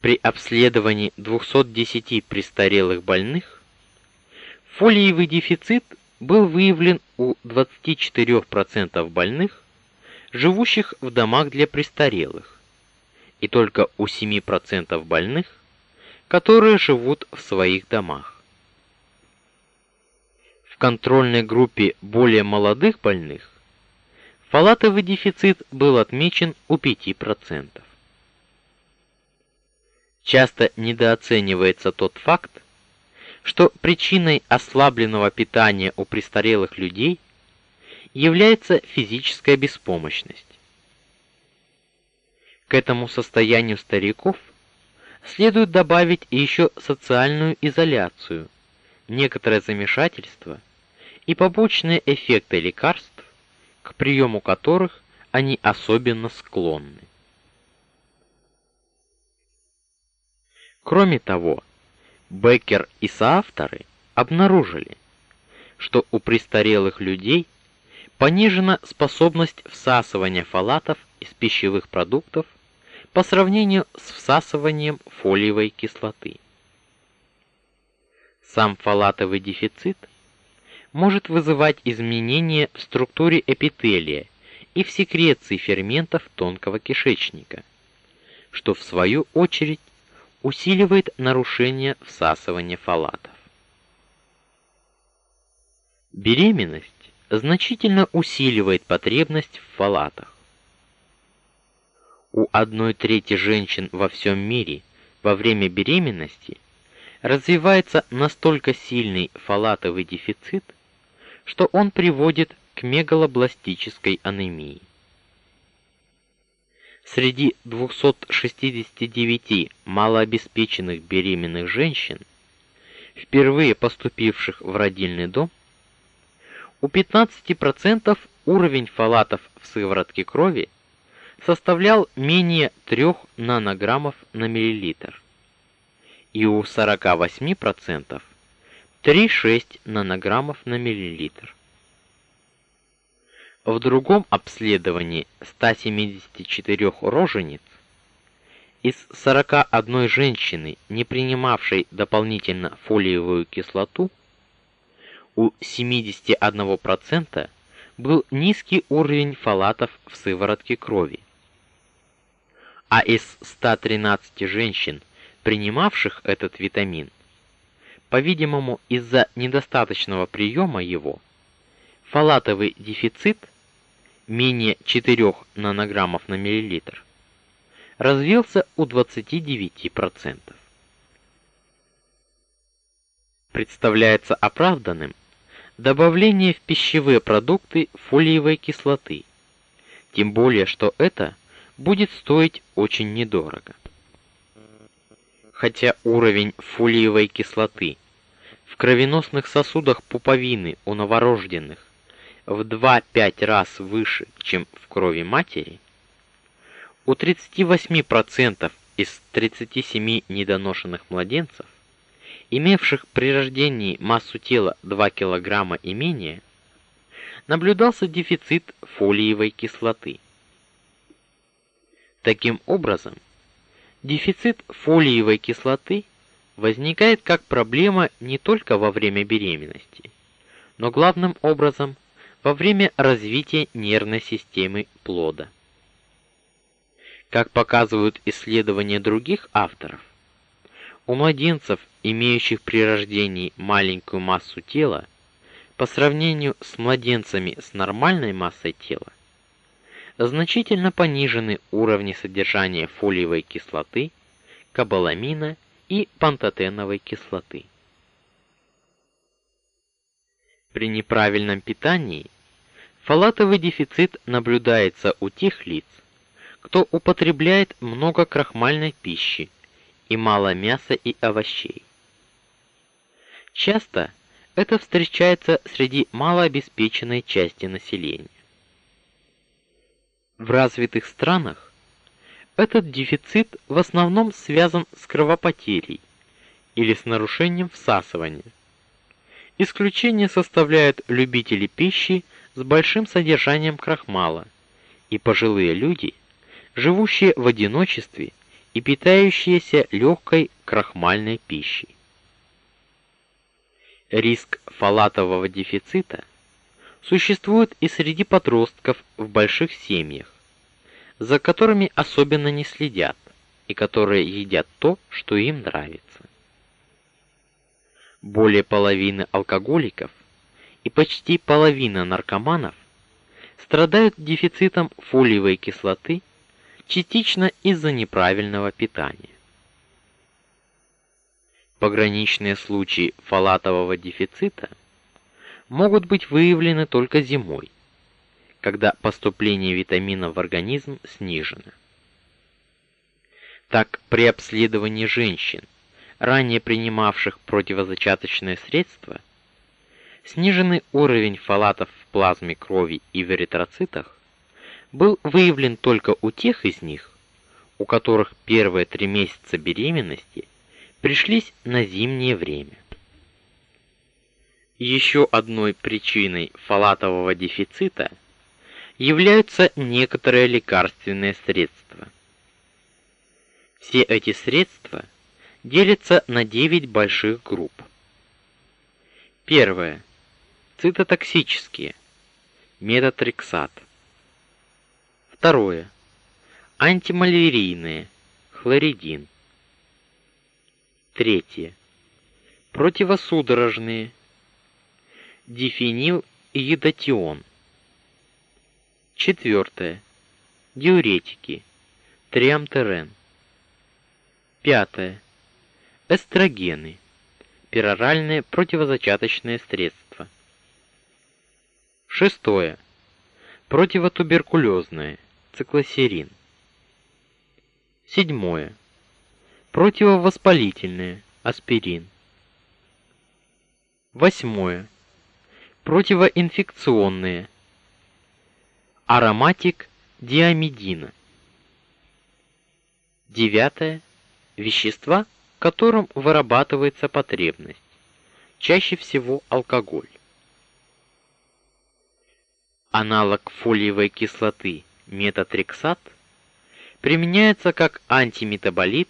При обследовании 210 престарелых больных фолиевый дефицит был выявлен у 24% больных, живущих в домах для престарелых, и только у 7% больных, которые живут в своих домах. В контрольной группе более молодых больных фолатовый дефицит был отмечен у 5%. Часто недооценивается тот факт, что причиной ослабленного питания у престарелых людей является физическая беспомощность. К этому состоянию стариков следует добавить еще социальную изоляцию, некоторое замешательство и побочные эффекты лекарств, к приему которых они особенно склонны. Кроме того, Беккер и соавторы обнаружили, что у престарелых людей понижена способность всасывания фолатов из пищевых продуктов по сравнению с всасыванием фолиевой кислоты. Сам фолатовый дефицит может вызывать изменения в структуре эпителия и в секреции ферментов тонкого кишечника, что в свою очередь усиливает нарушение всасывания фолатов. Беременность значительно усиливает потребность в фолатах. У одной трети женщин во всем мире во время беременности развивается настолько сильный фолатовый дефицит, что он приводит к мегалобластической анемии. Среди 269 малообеспеченных беременных женщин, впервые поступивших в родильный дом, у 15% уровень фолатов в сыворотке крови составлял менее 3 нанограммов на миллилитр и у 48% 3,6 нанограммов на миллилитр. В другом обследовании 174 рожениц из 41 женщины, не принимавшей дополнительно фолиевую кислоту, у 71% был низкий уровень фолатов в сыворотке крови. А из 113 женщин, принимавших этот витамин, по-видимому, из-за недостаточного приема его, фолатовый дефицит менее 4 нанограммов на миллилитр развился у 29%. Представляется оправданным добавление в пищевые продукты фолиевой кислоты, тем более что это будет стоить очень недорого хотя уровень фолиевой кислоты в кровеносных сосудах пуповины у новорожденных в 2-5 раз выше, чем в крови матери, У 38% из 37 недоношенных младенцев, имевших при рождении массу тела 2 кг и менее, наблюдался дефицит фолиевой кислоты. Таким образом, дефицит фолиевой кислоты возникает как проблема не только во время беременности, но главным образом во время развития нервной системы плода. Как показывают исследования других авторов, у младенцев, имеющих при рождении маленькую массу тела, по сравнению с младенцами с нормальной массой тела, значительно понижены уровни содержания фолиевой кислоты, кобаламина и пантотеновой кислоты. При неправильном питании фолатовый дефицит наблюдается у тех лиц, кто употребляет много крахмальной пищи и мало мяса и овощей. Часто это встречается среди малообеспеченной части населения. В развитых странах этот дефицит в основном связан с кровопотерей или с нарушением всасывания. Исключение составляют любители пищи с большим содержанием крахмала и пожилые люди, живущие в одиночестве и питающиеся легкой крахмальной пищей. Риск фолатового дефицита существует и среди подростков в больших семьях, за которыми особенно не следят и которые едят то, что им нравится. Более половины алкоголиков и почти половина наркоманов страдают дефицитом фолиевой кислоты частично из-за неправильного питания. Пограничные случаи фолатового дефицита могут быть выявлены только зимой, когда поступление витаминов в организм снижено. Так, при обследовании женщин, ранее принимавших противозачаточные средства, сниженный уровень фолатов в плазме крови и в эритроцитах был выявлен только у тех из них, у которых первые три месяца беременности пришлись на зимнее время. Еще одной причиной фолатового дефицита являются некоторые лекарственные средства. Все эти средства делятся на 9 больших групп. Первое цитотоксические. Метотрексат. Второе. Антималярийные. Хлоридин. Третье. Противосудорожные. Дифенил и едотион. Четвертое. Диуретики. Триамтерен. Пятое. Эстрогены. Пероральные противозачаточные средства. Шестое. Противотуберкулезное циклосерин. Седьмое. Противовоспалительное аспирин. Восьмое. Противоинфекционные ароматик диамидина. Девятое. Вещества, которым вырабатывается потребность. Чаще всего алкоголь. Аналог фолиевой кислоты метотрексат применяется как антиметаболит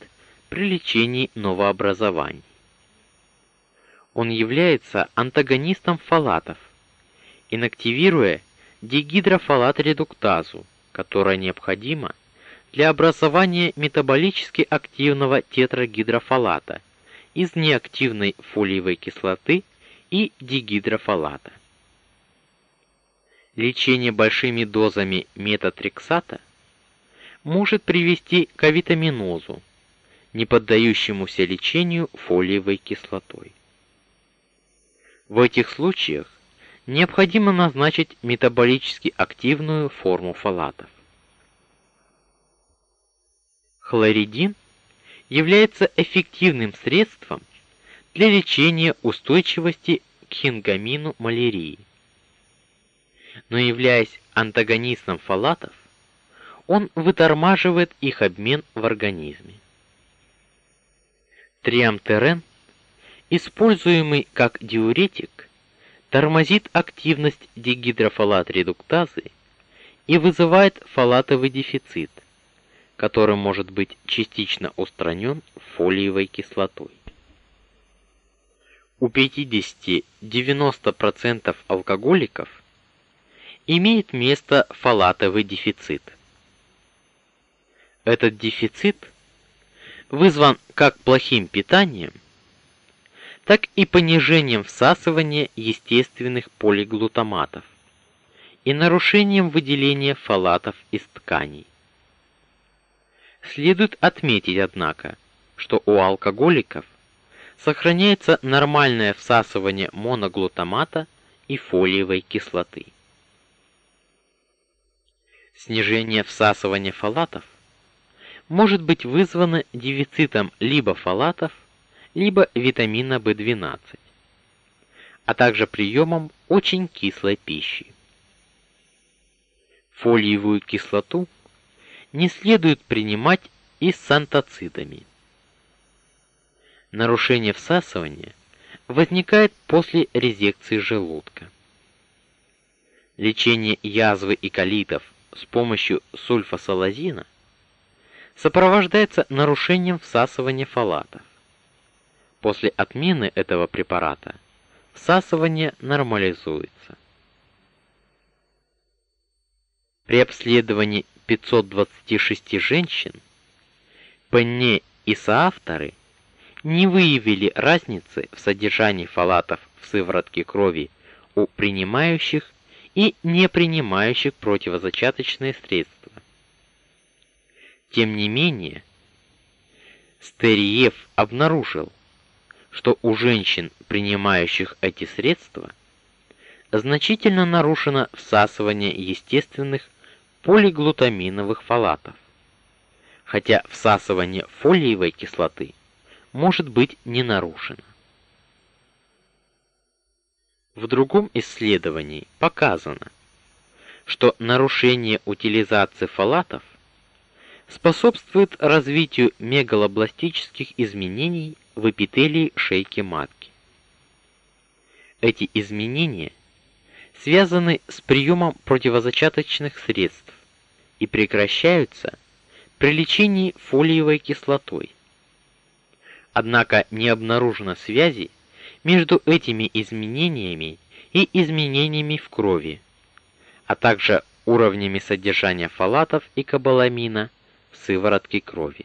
при лечении новообразований. Он является антагонистом фолатов, инактивируя дигидрофолат-редуктазу, которая необходима для образования метаболически активного тетрагидрофолата из неактивной фолиевой кислоты и дигидрофолата. Лечение большими дозами метотрексата может привести к авитаминозу, не поддающемуся лечению фолиевой кислотой. В этих случаях необходимо назначить метаболически активную форму фолатов. Хлоридин является эффективным средством для лечения устойчивости к хингамину малярии но являясь антагонистом фолатов, он вытормаживает их обмен в организме. Триамтерен, используемый как диуретик, тормозит активность дигидрофолат-редуктазы и вызывает фолатовый дефицит, который может быть частично устранен фолиевой кислотой. У 50-90% алкоголиков имеет место фолатовый дефицит. Этот дефицит вызван как плохим питанием, так и понижением всасывания естественных полиглутаматов и нарушением выделения фолатов из тканей. Следует отметить, однако, что у алкоголиков сохраняется нормальное всасывание моноглутамата и фолиевой кислоты. Снижение всасывания фолатов может быть вызвано дефицитом либо фолатов, либо витамина В12, а также приемом очень кислой пищи. Фолиевую кислоту не следует принимать и с антоцидами. Нарушение всасывания возникает после резекции желудка. Лечение язвы и колитов с помощью сульфасалазина сопровождается нарушением всасывания фолатов. После отмены этого препарата всасывание нормализуется. При обследовании 526 женщин Пенне и соавторы не выявили разницы в содержании фолатов в сыворотке крови у принимающих и не принимающих противозачаточные средства. Тем не менее, Стериев обнаружил, что у женщин, принимающих эти средства, значительно нарушено всасывание естественных полиглутаминовых фолатов, хотя всасывание фолиевой кислоты может быть не нарушено. В другом исследовании показано, что нарушение утилизации фолатов способствует развитию мегалобластических изменений в эпителии шейки матки. Эти изменения связаны с приемом противозачаточных средств и прекращаются при лечении фолиевой кислотой. Однако не обнаружено связи между этими изменениями и изменениями в крови, а также уровнями содержания фолатов и кобаламина в сыворотке крови.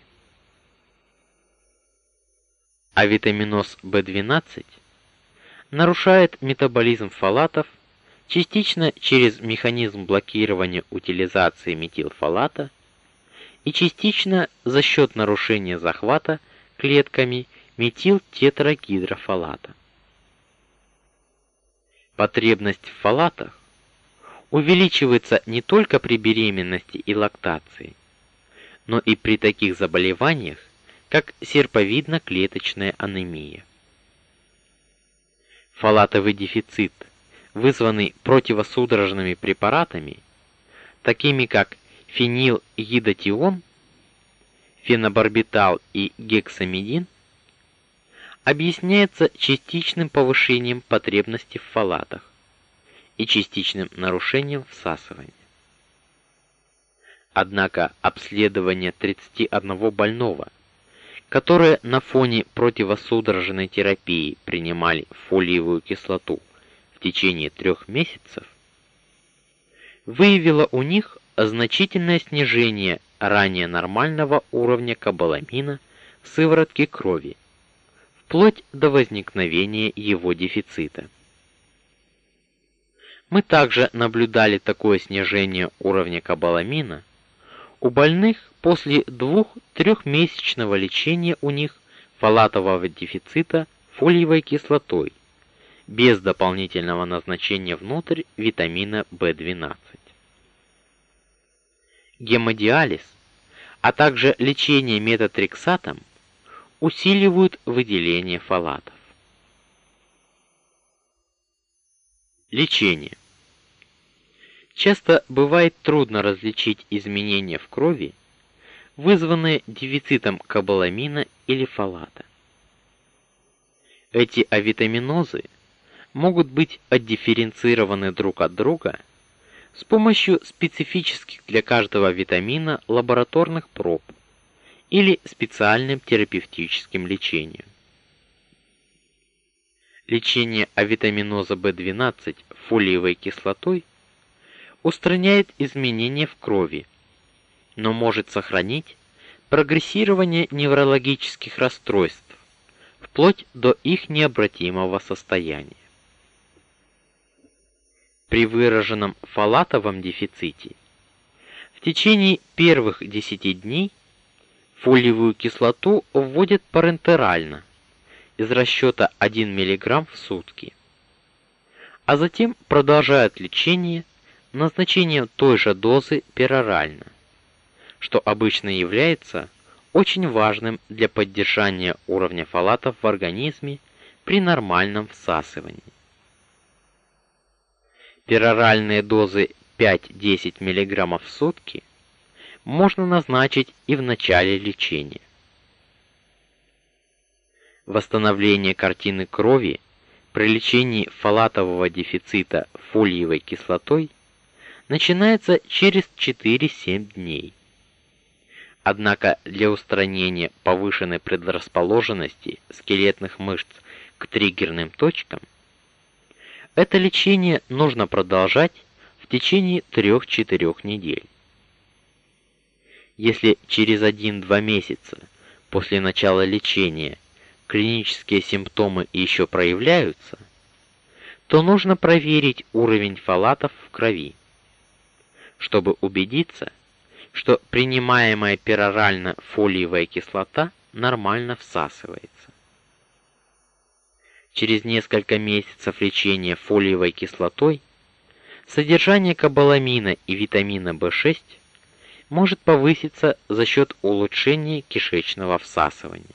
А витаминоз В12 нарушает метаболизм фолатов частично через механизм блокирования утилизации метилфолата и частично за счет нарушения захвата клетками метилтетрагидрофолата. Потребность в фолатах увеличивается не только при беременности и лактации, но и при таких заболеваниях, как серповидно-клеточная анемия. Фолатовый дефицит, вызванный противосудорожными препаратами, такими как фенилгидатион, фенобарбитал и гексамидин, объясняется частичным повышением потребности в фолатах и частичным нарушением всасывания. Однако обследование 31 больного, которые на фоне противосудорожной терапии принимали фолиевую кислоту в течение трех месяцев, выявило у них значительное снижение ранее нормального уровня кобаламина в сыворотке крови, вплоть до возникновения его дефицита. Мы также наблюдали такое снижение уровня кобаламина у больных после двух-трехмесячного лечения у них фолатового дефицита фолиевой кислотой без дополнительного назначения внутрь витамина В12. Гемодиализ, а также лечение метотрексатом усиливают выделение фолатов. Лечение часто бывает трудно различить изменения в крови, вызванные дефицитом кобаламина или фолата. Эти авитаминозы могут быть отдифференцированы друг от друга с помощью специфических для каждого витамина лабораторных проб или специальным терапевтическим лечением. Лечение авитаминоза B12 фолиевой кислотой устраняет изменения в крови, но может сохранить прогрессирование неврологических расстройств вплоть до их необратимого состояния. При выраженном фолатовом дефиците в течение первых 10 дней фолиевую кислоту вводят парентерально из расчета 1 мг в сутки. А затем продолжают лечение назначением той же дозы перорально, что обычно является очень важным для поддержания уровня фолатов в организме при нормальном всасывании. Пероральные дозы 5-10 мг в сутки можно назначить и в начале лечения. Восстановление картины крови при лечении фолатового дефицита фолиевой кислотой начинается через 4-7 дней. Однако для устранения повышенной предрасположенности скелетных мышц к триггерным точкам это лечение нужно продолжать в течение 3-4 недель. Если через 1-2 месяца после начала лечения клинические симптомы еще проявляются, то нужно проверить уровень фолатов в крови, чтобы убедиться, что принимаемая перорально фолиевая кислота нормально всасывается. Через несколько месяцев лечения фолиевой кислотой содержание кобаламина и витамина В6 может повыситься за счет улучшения кишечного всасывания.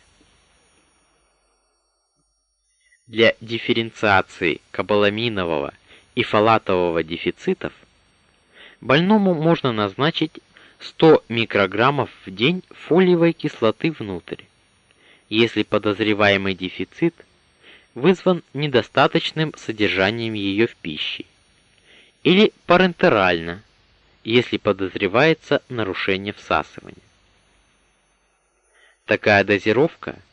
Для дифференциации кобаламинового и фолатового дефицитов больному можно назначить 100 микрограммов в день фолиевой кислоты внутрь, если подозреваемый дефицит вызван недостаточным содержанием ее в пище, или парентерально, если подозревается нарушение всасывания. Такая дозировка –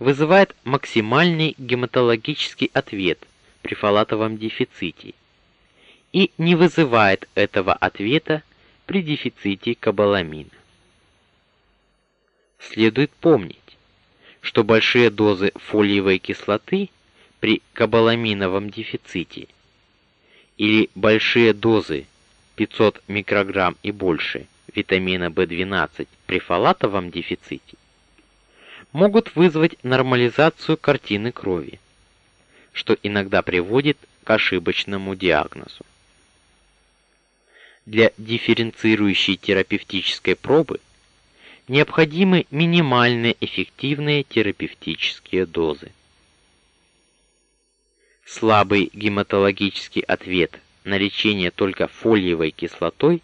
вызывает максимальный гематологический ответ при фолатовом дефиците и не вызывает этого ответа при дефиците кобаламина. Следует помнить, что большие дозы фолиевой кислоты при кобаламиновом дефиците или большие дозы 500 микрограмм и больше витамина В12 при фолатовом дефиците могут вызвать нормализацию картины крови, что иногда приводит к ошибочному диагнозу. Для дифференцирующей терапевтической пробы необходимы минимальные эффективные терапевтические дозы. Слабый гематологический ответ на лечение только фолиевой кислотой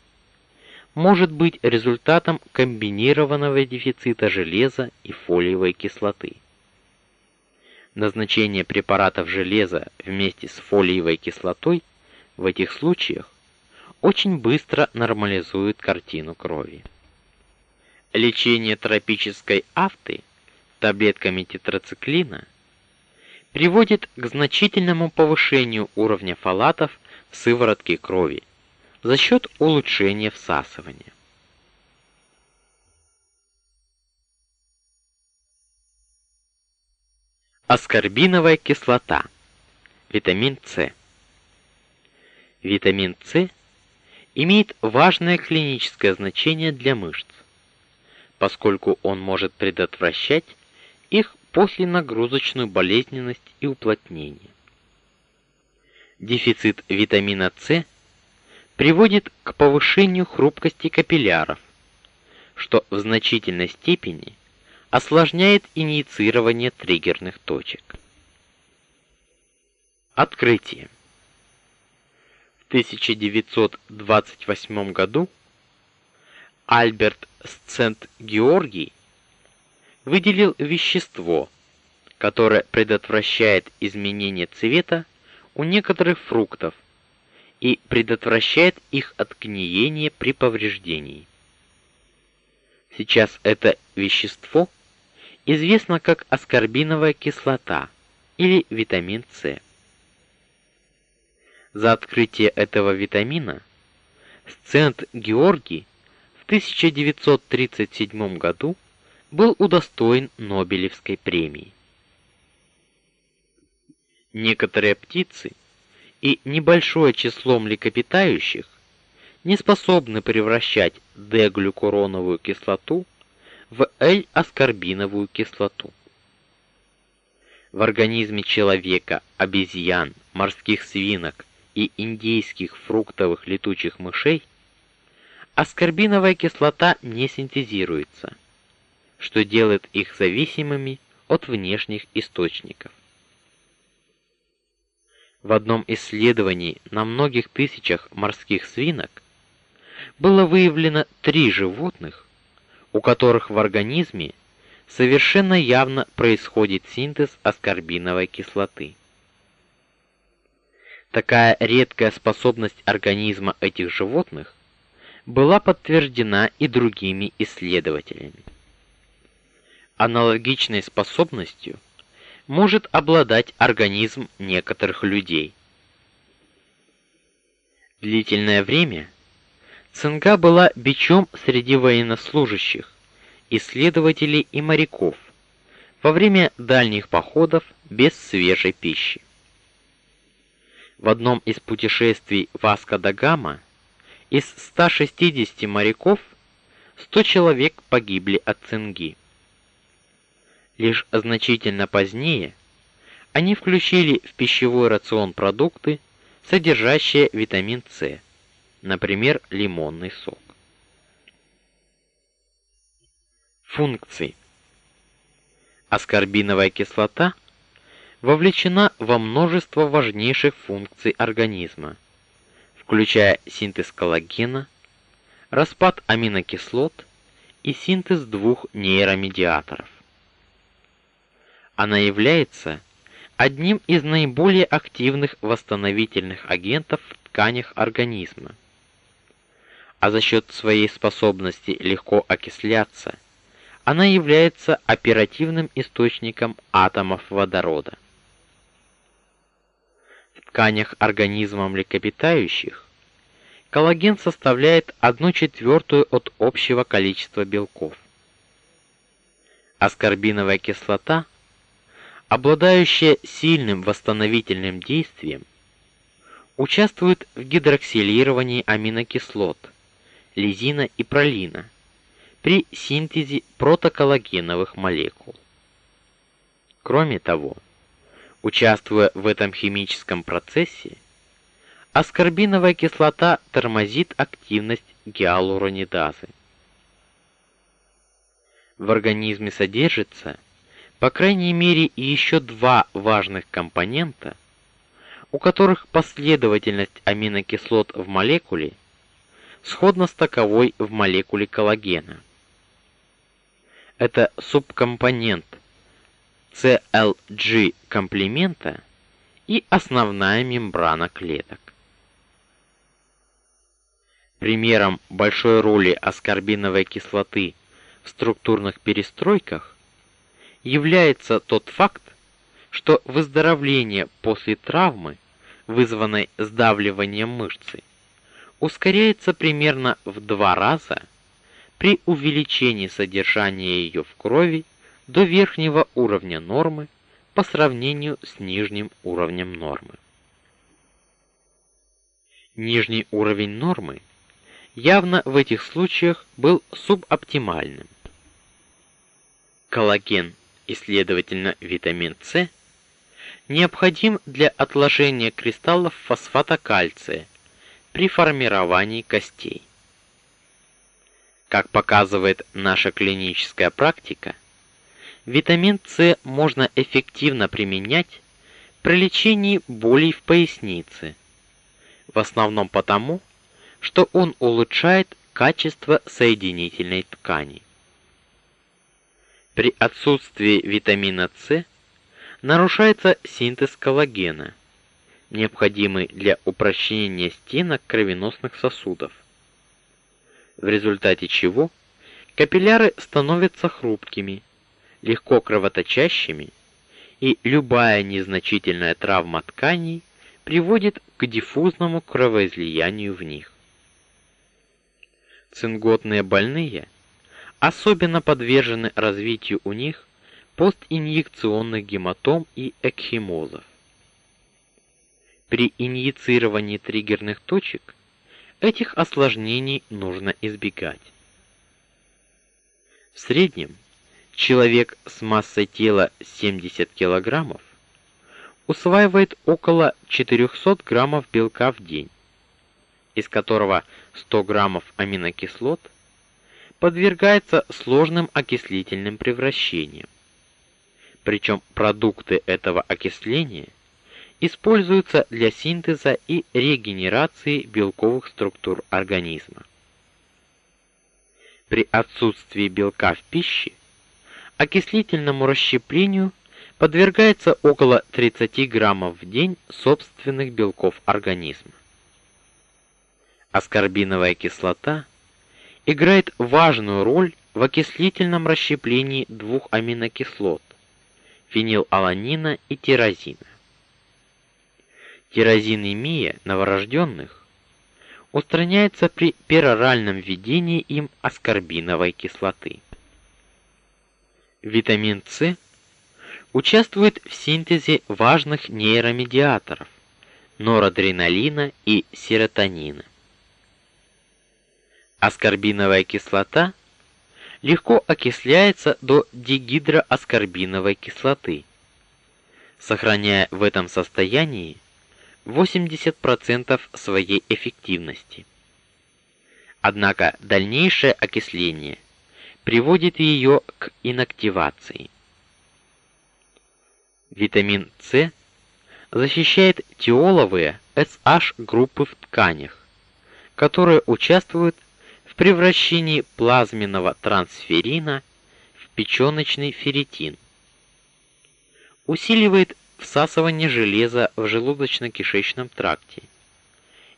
может быть результатом комбинированного дефицита железа и фолиевой кислоты. Назначение препаратов железа вместе с фолиевой кислотой в этих случаях очень быстро нормализует картину крови. Лечение тропической афты таблетками тетрациклина приводит к значительному повышению уровня фолатов в сыворотке крови за счет улучшения всасывания. Аскорбиновая кислота. Витамин С. Витамин С имеет важное клиническое значение для мышц, поскольку он может предотвращать их посленагрузочную болезненность и уплотнение. Дефицит витамина С приводит к повышению хрупкости капилляров, что в значительной степени осложняет инициирование триггерных точек. Открытие. В 1928 году Альберт Сцент-Георгий выделил вещество, которое предотвращает изменение цвета у некоторых фруктов и предотвращает их от гниения при повреждении. Сейчас это вещество известно как аскорбиновая кислота или витамин С. За открытие этого витамина Сцент Георгий в 1937 году был удостоен Нобелевской премии. Некоторые птицы и небольшое число млекопитающих не способны превращать D-глюкуроновую кислоту в L-аскорбиновую кислоту. В организме человека, обезьян, морских свинок и индейских фруктовых летучих мышей аскорбиновая кислота не синтезируется, что делает их зависимыми от внешних источников. В одном исследовании на многих тысячах морских свинок было выявлено три животных, у которых в организме совершенно явно происходит синтез аскорбиновой кислоты. Такая редкая способность организма этих животных была подтверждена и другими исследователями. Аналогичной способностью может обладать организм некоторых людей. Длительное время цинга была бичом среди военнослужащих, исследователей и моряков во время дальних походов без свежей пищи. В одном из путешествий Васко да Гама из 160 моряков 100 человек погибли от цинги. Лишь значительно позднее они включили в пищевой рацион продукты, содержащие витамин С, например, лимонный сок. Функции. Аскорбиновая кислота вовлечена во множество важнейших функций организма, включая синтез коллагена, распад аминокислот и синтез двух нейромедиаторов. Она является одним из наиболее активных восстановительных агентов в тканях организма. А за счет своей способности легко окисляться, она является оперативным источником атомов водорода. В тканях организма млекопитающих коллаген составляет 1/4 от общего количества белков. Аскорбиновая кислота – обладающая сильным восстановительным действием, участвует в гидроксилировании аминокислот лизина и пролина при синтезе протоколлагеновых молекул. Кроме того, участвуя в этом химическом процессе, аскорбиновая кислота тормозит активность гиалуронидазы. В организме содержится по крайней мере еще два важных компонента, у которых последовательность аминокислот в молекуле сходна с таковой в молекуле коллагена. Это субкомпонент CLG комплемента и основная мембрана клеток. Примером большой роли аскорбиновой кислоты в структурных перестройках является тот факт, что выздоровление после травмы, вызванной сдавливанием мышцы, ускоряется примерно в два раза при увеличении содержания ее в крови до верхнего уровня нормы по сравнению с нижним уровнем нормы. Нижний уровень нормы явно в этих случаях был субоптимальным. Коллаген и, следовательно, витамин С, необходим для отложения кристаллов фосфата кальция при формировании костей. Как показывает наша клиническая практика, витамин С можно эффективно применять при лечении болей в пояснице, в основном потому, что он улучшает качество соединительной ткани. При отсутствии витамина С нарушается синтез коллагена, необходимый для упрочнения стенок кровеносных сосудов. В результате чего капилляры становятся хрупкими, легко кровоточащими, и любая незначительная травма тканей приводит к диффузному кровоизлиянию в них. Цинготные больные особенно подвержены развитию у них постинъекционных гематом и экхимозов. При инъецировании триггерных точек этих осложнений нужно избегать. В среднем человек с массой тела 70 кг усваивает около 400 граммов белка в день, из которого 100 граммов аминокислот подвергается сложным окислительным превращениям. Причем продукты этого окисления используются для синтеза и регенерации белковых структур организма. При отсутствии белка в пище окислительному расщеплению подвергается около 30 граммов в день собственных белков организма. Аскорбиновая кислота играет важную роль в окислительном расщеплении двух аминокислот фенилаланина и тирозина. Тирозинемия новорожденных устраняется при пероральном введении им аскорбиновой кислоты. Витамин С участвует в синтезе важных нейромедиаторов норадреналина и серотонина. Аскорбиновая кислота легко окисляется до дигидроаскорбиновой кислоты, сохраняя в этом состоянии 80% своей эффективности. Однако дальнейшее окисление приводит ее к инактивации. Витамин С защищает тиоловые SH группы в тканях, которые участвуют превращении плазменного трансферина в печёночный ферритин. Усиливает всасывание железа в желудочно-кишечном тракте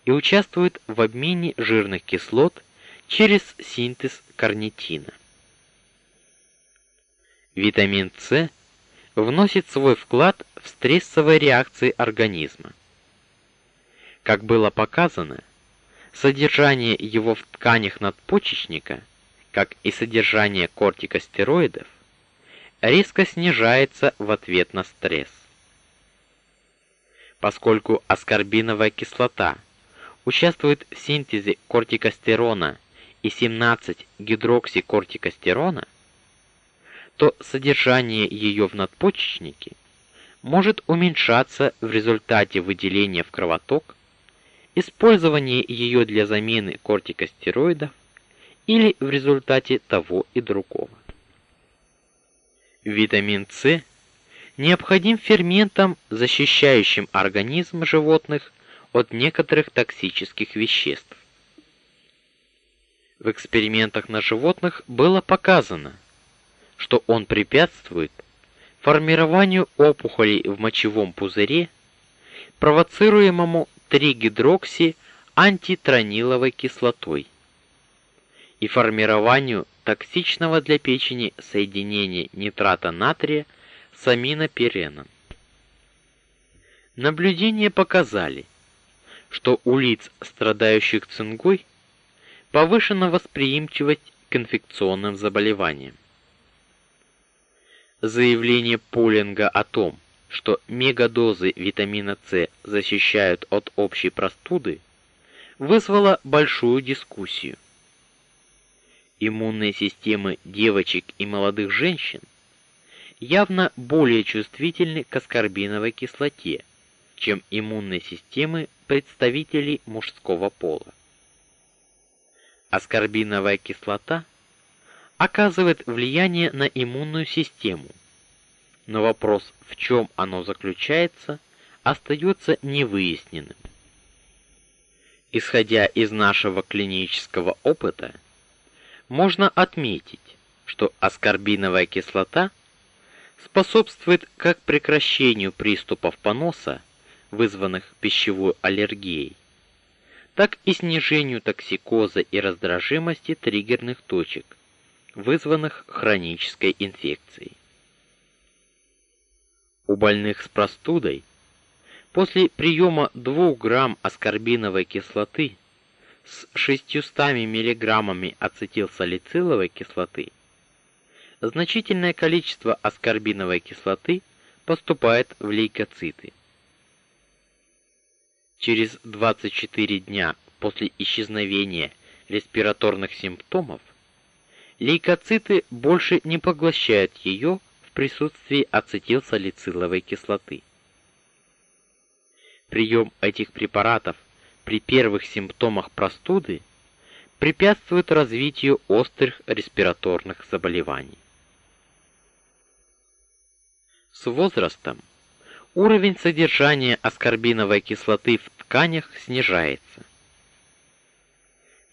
и участвует в обмене жирных кислот через синтез карнитина. Витамин С вносит свой вклад в стрессовые реакции организма. Как было показано, содержание его в тканях надпочечника, как и содержание кортикостероидов, резко снижается в ответ на стресс. Поскольку аскорбиновая кислота участвует в синтезе кортикостерона и 17-гидроксикортикостерона, то содержание ее в надпочечнике может уменьшаться в результате выделения в кровоток, использования ее для замены кортикостероидов или в результате того и другого. Витамин С необходим ферментам, защищающим организм животных от некоторых токсических веществ. В экспериментах на животных было показано, что он препятствует формированию опухолей в мочевом пузыре, провоцируемому 3-гидрокси антитрониловой кислотой и формированию токсичного для печени соединения нитрата натрия с аминопиреном. Наблюдения показали, что у лиц, страдающих цингой, повышена восприимчивость к инфекционным заболеваниям. Заявление Полинга о том, что мегадозы витамина С защищают от общей простуды, вызвало большую дискуссию. Иммунные системы девочек и молодых женщин – явно более чувствительны к аскорбиновой кислоте, чем иммунные системы представителей мужского пола. Аскорбиновая кислота оказывает влияние на иммунную систему, но вопрос, в чем оно заключается, остается невыясненным. Исходя из нашего клинического опыта, можно отметить, что аскорбиновая кислота способствует как прекращению приступов поноса, вызванных пищевой аллергией, так и снижению токсикоза и раздражимости триггерных точек, вызванных хронической инфекцией. У больных с простудой после приема 2 грамм аскорбиновой кислоты с 600 мг ацетилсалициловой кислоты значительное количество аскорбиновой кислоты поступает в лейкоциты. Через 24 дня после исчезновения респираторных симптомов лейкоциты больше не поглощают ее присутствии ацетилсалициловой кислоты. Прием этих препаратов при первых симптомах простуды препятствует развитию острых респираторных заболеваний. С возрастом уровень содержания аскорбиновой кислоты в тканях снижается.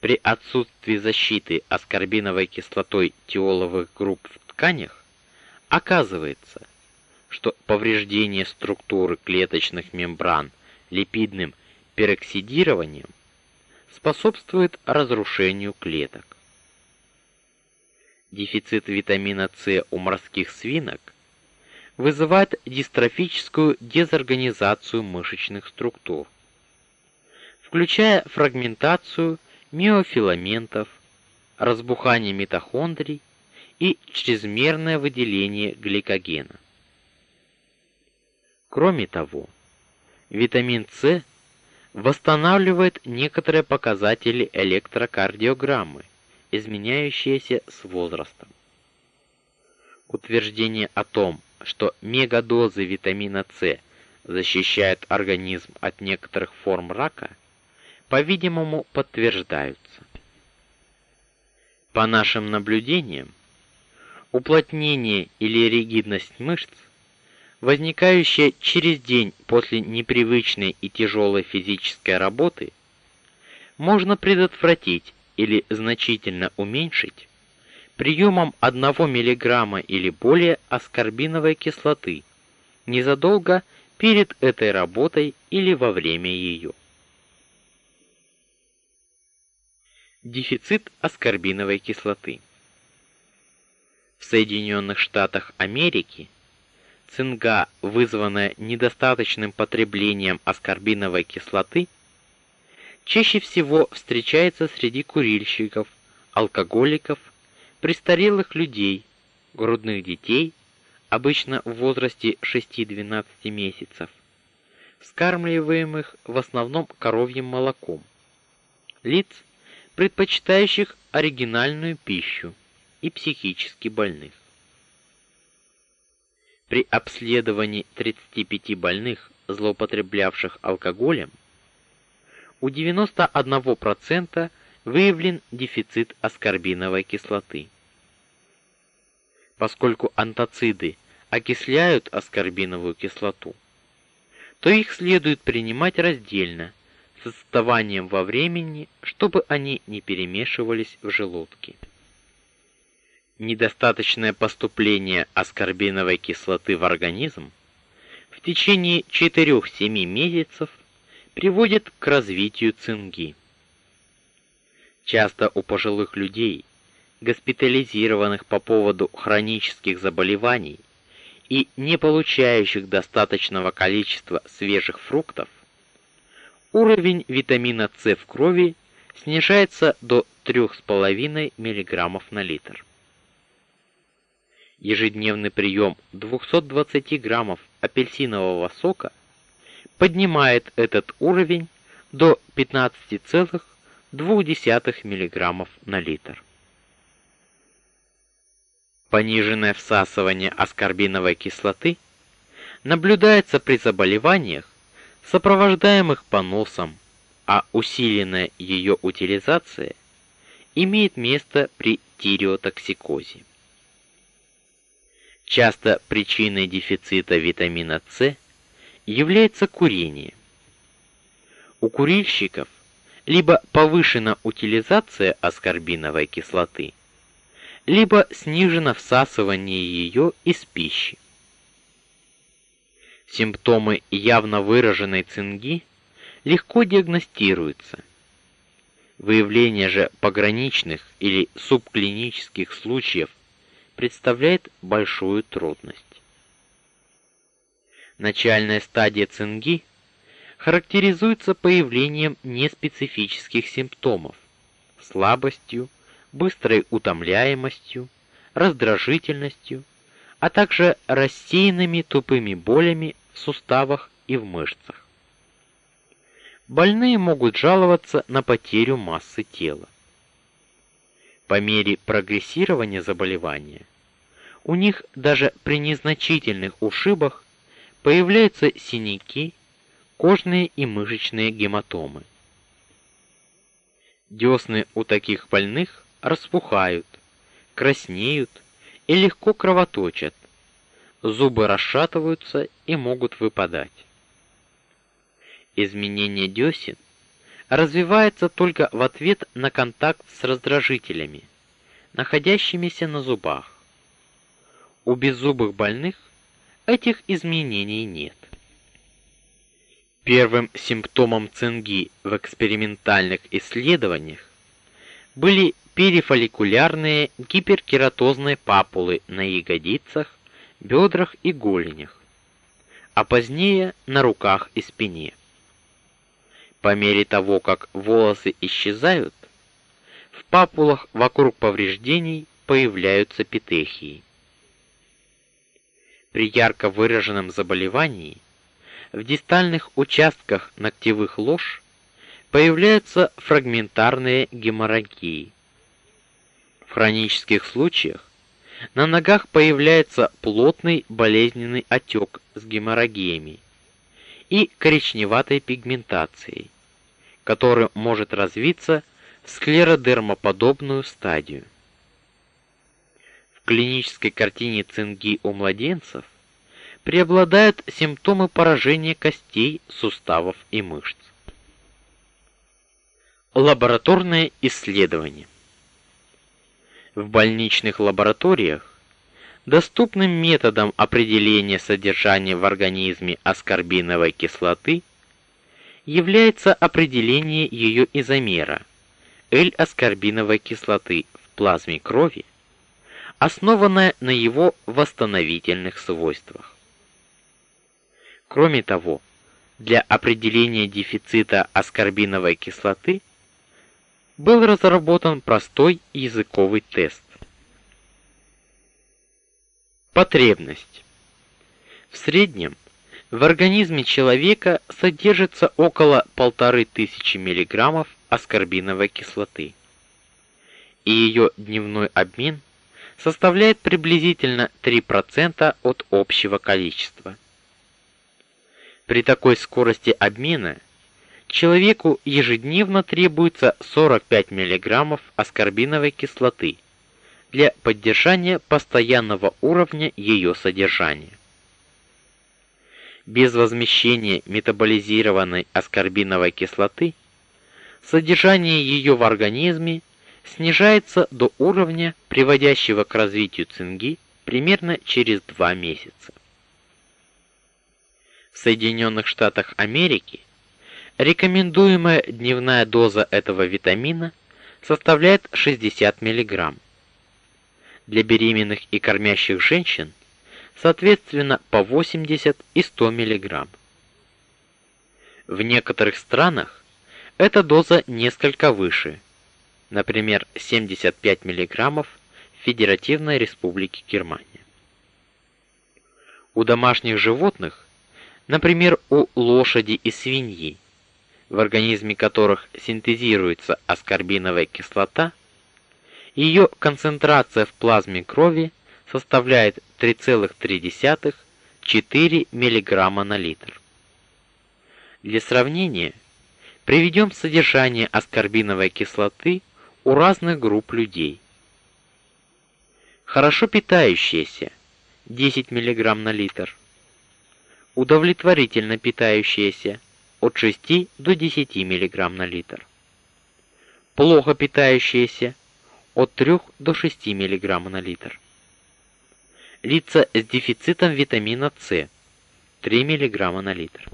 При отсутствии защиты аскорбиновой кислотой тиоловых групп в тканях оказывается, что повреждение структуры клеточных мембран липидным пероксидированием способствует разрушению клеток. Дефицит витамина С у морских свинок вызывает дистрофическую дезорганизацию мышечных структур, включая фрагментацию миофиламентов, разбухание митохондрий и чрезмерное выделение гликогена. Кроме того, витамин С восстанавливает некоторые показатели электрокардиограммы, изменяющиеся с возрастом. Утверждение о том, что мегадозы витамина С защищают организм от некоторых форм рака, по-видимому, подтверждаются. По нашим наблюдениям, уплотнение или ригидность мышц, возникающая через день после непривычной и тяжелой физической работы, можно предотвратить или значительно уменьшить приемом 1 мг или более аскорбиновой кислоты незадолго перед этой работой или во время ее. Дефицит аскорбиновой кислоты. В Соединенных Штатах Америки цинга, вызванная недостаточным потреблением аскорбиновой кислоты, чаще всего встречается среди курильщиков, алкоголиков престарелых людей, грудных детей, обычно в возрасте 6-12 месяцев, вскармливаемых в основном коровьим молоком, лиц, предпочитающих оригинальную пищу, и психически больных. При обследовании 35 больных, злоупотреблявших алкоголем, у 91% выявлен дефицит аскорбиновой кислоты поскольку антоциды окисляют аскорбиновую кислоту, то их следует принимать раздельно с отставанием во времени, чтобы они не перемешивались в желудке. Недостаточное поступление аскорбиновой кислоты в организм в течение 4-7 месяцев приводит к развитию цинги. Часто у пожилых людей госпитализированных по поводу хронических заболеваний и не получающих достаточного количества свежих фруктов, уровень витамина С в крови снижается до 3,5 мг на литр. Ежедневный прием 220 граммов апельсинового сока поднимает этот уровень до 15,2 мг на литр. Пониженное всасывание аскорбиновой кислоты наблюдается при заболеваниях, сопровождаемых поносом, а усиленная ее утилизация имеет место при тиреотоксикозе. Часто причиной дефицита витамина С является курение. У курильщиков либо повышена утилизация аскорбиновой кислоты, либо снижено всасывание ее из пищи. Симптомы явно выраженной цинги легко диагностируются. Выявление же пограничных или субклинических случаев представляет большую трудность. Начальная стадия цинги характеризуется появлением неспецифических симптомов: слабостью, быстрой утомляемостью, раздражительностью, а также рассеянными тупыми болями в суставах и в мышцах. Больные могут жаловаться на потерю массы тела. По мере прогрессирования заболевания у них даже при незначительных ушибах появляются синяки, кожные и мышечные гематомы. Десны у таких больных распухают, краснеют и легко кровоточат. Зубы расшатываются и могут выпадать. Изменение десен развивается только в ответ на контакт с раздражителями, находящимися на зубах. У беззубых больных этих изменений нет. Первым симптомом цинги в экспериментальных исследованиях были перифолликулярные гиперкератозные папулы на ягодицах, бедрах и голенях, а позднее на руках и спине. По мере того, как волосы исчезают, в папулах вокруг повреждений появляются петехии. При ярко выраженном заболевании в дистальных участках ногтевых лож появляются фрагментарные геморрагии. В хронических случаях на ногах появляется плотный болезненный отек с геморрагиями и коричневатой пигментацией который может развиться в склеродермоподобную стадию. В клинической картине цинги у младенцев преобладают симптомы поражения костей, суставов и мышц. Лабораторное исследование. В больничных лабораториях доступным методом определения содержания в организме аскорбиновой кислоты – является определение ее изомера L-аскорбиновой кислоты в плазме крови, основанное на его восстановительных свойствах. Кроме того, для определения дефицита аскорбиновой кислоты был разработан простой языковый тест. Потребность. В среднем в организме человека содержится около 1500 мг аскорбиновой кислоты. И ее дневной обмен составляет приблизительно 3% от общего количества. При такой скорости обмена человеку ежедневно требуется 45 мг аскорбиновой кислоты для поддержания постоянного уровня ее содержания без возмещения метаболизированной аскорбиновой кислоты содержание ее в организме снижается до уровня, приводящего к развитию цинги примерно через 2 месяца. В Соединенных Штатах Америки рекомендуемая дневная доза этого витамина составляет 60 мг. Для беременных и кормящих женщин – соответственно по 80 и 100 мг. В некоторых странах эта доза несколько выше, например, 75 мг в Федеративной Республике Германия. У домашних животных, например, у лошади и свиньи, в организме которых синтезируется аскорбиновая кислота, ее концентрация в плазме крови составляет 3,3-4 мг на литр. Для сравнения приведем содержание аскорбиновой кислоты у разных групп людей. Хорошо питающиеся 10 мг на литр. Удовлетворительно питающиеся от 6 до 10 мг на литр. плохо питающиеся от 3 до 6 мг на литр. Лица с дефицитом витамина С 3 мг на литр.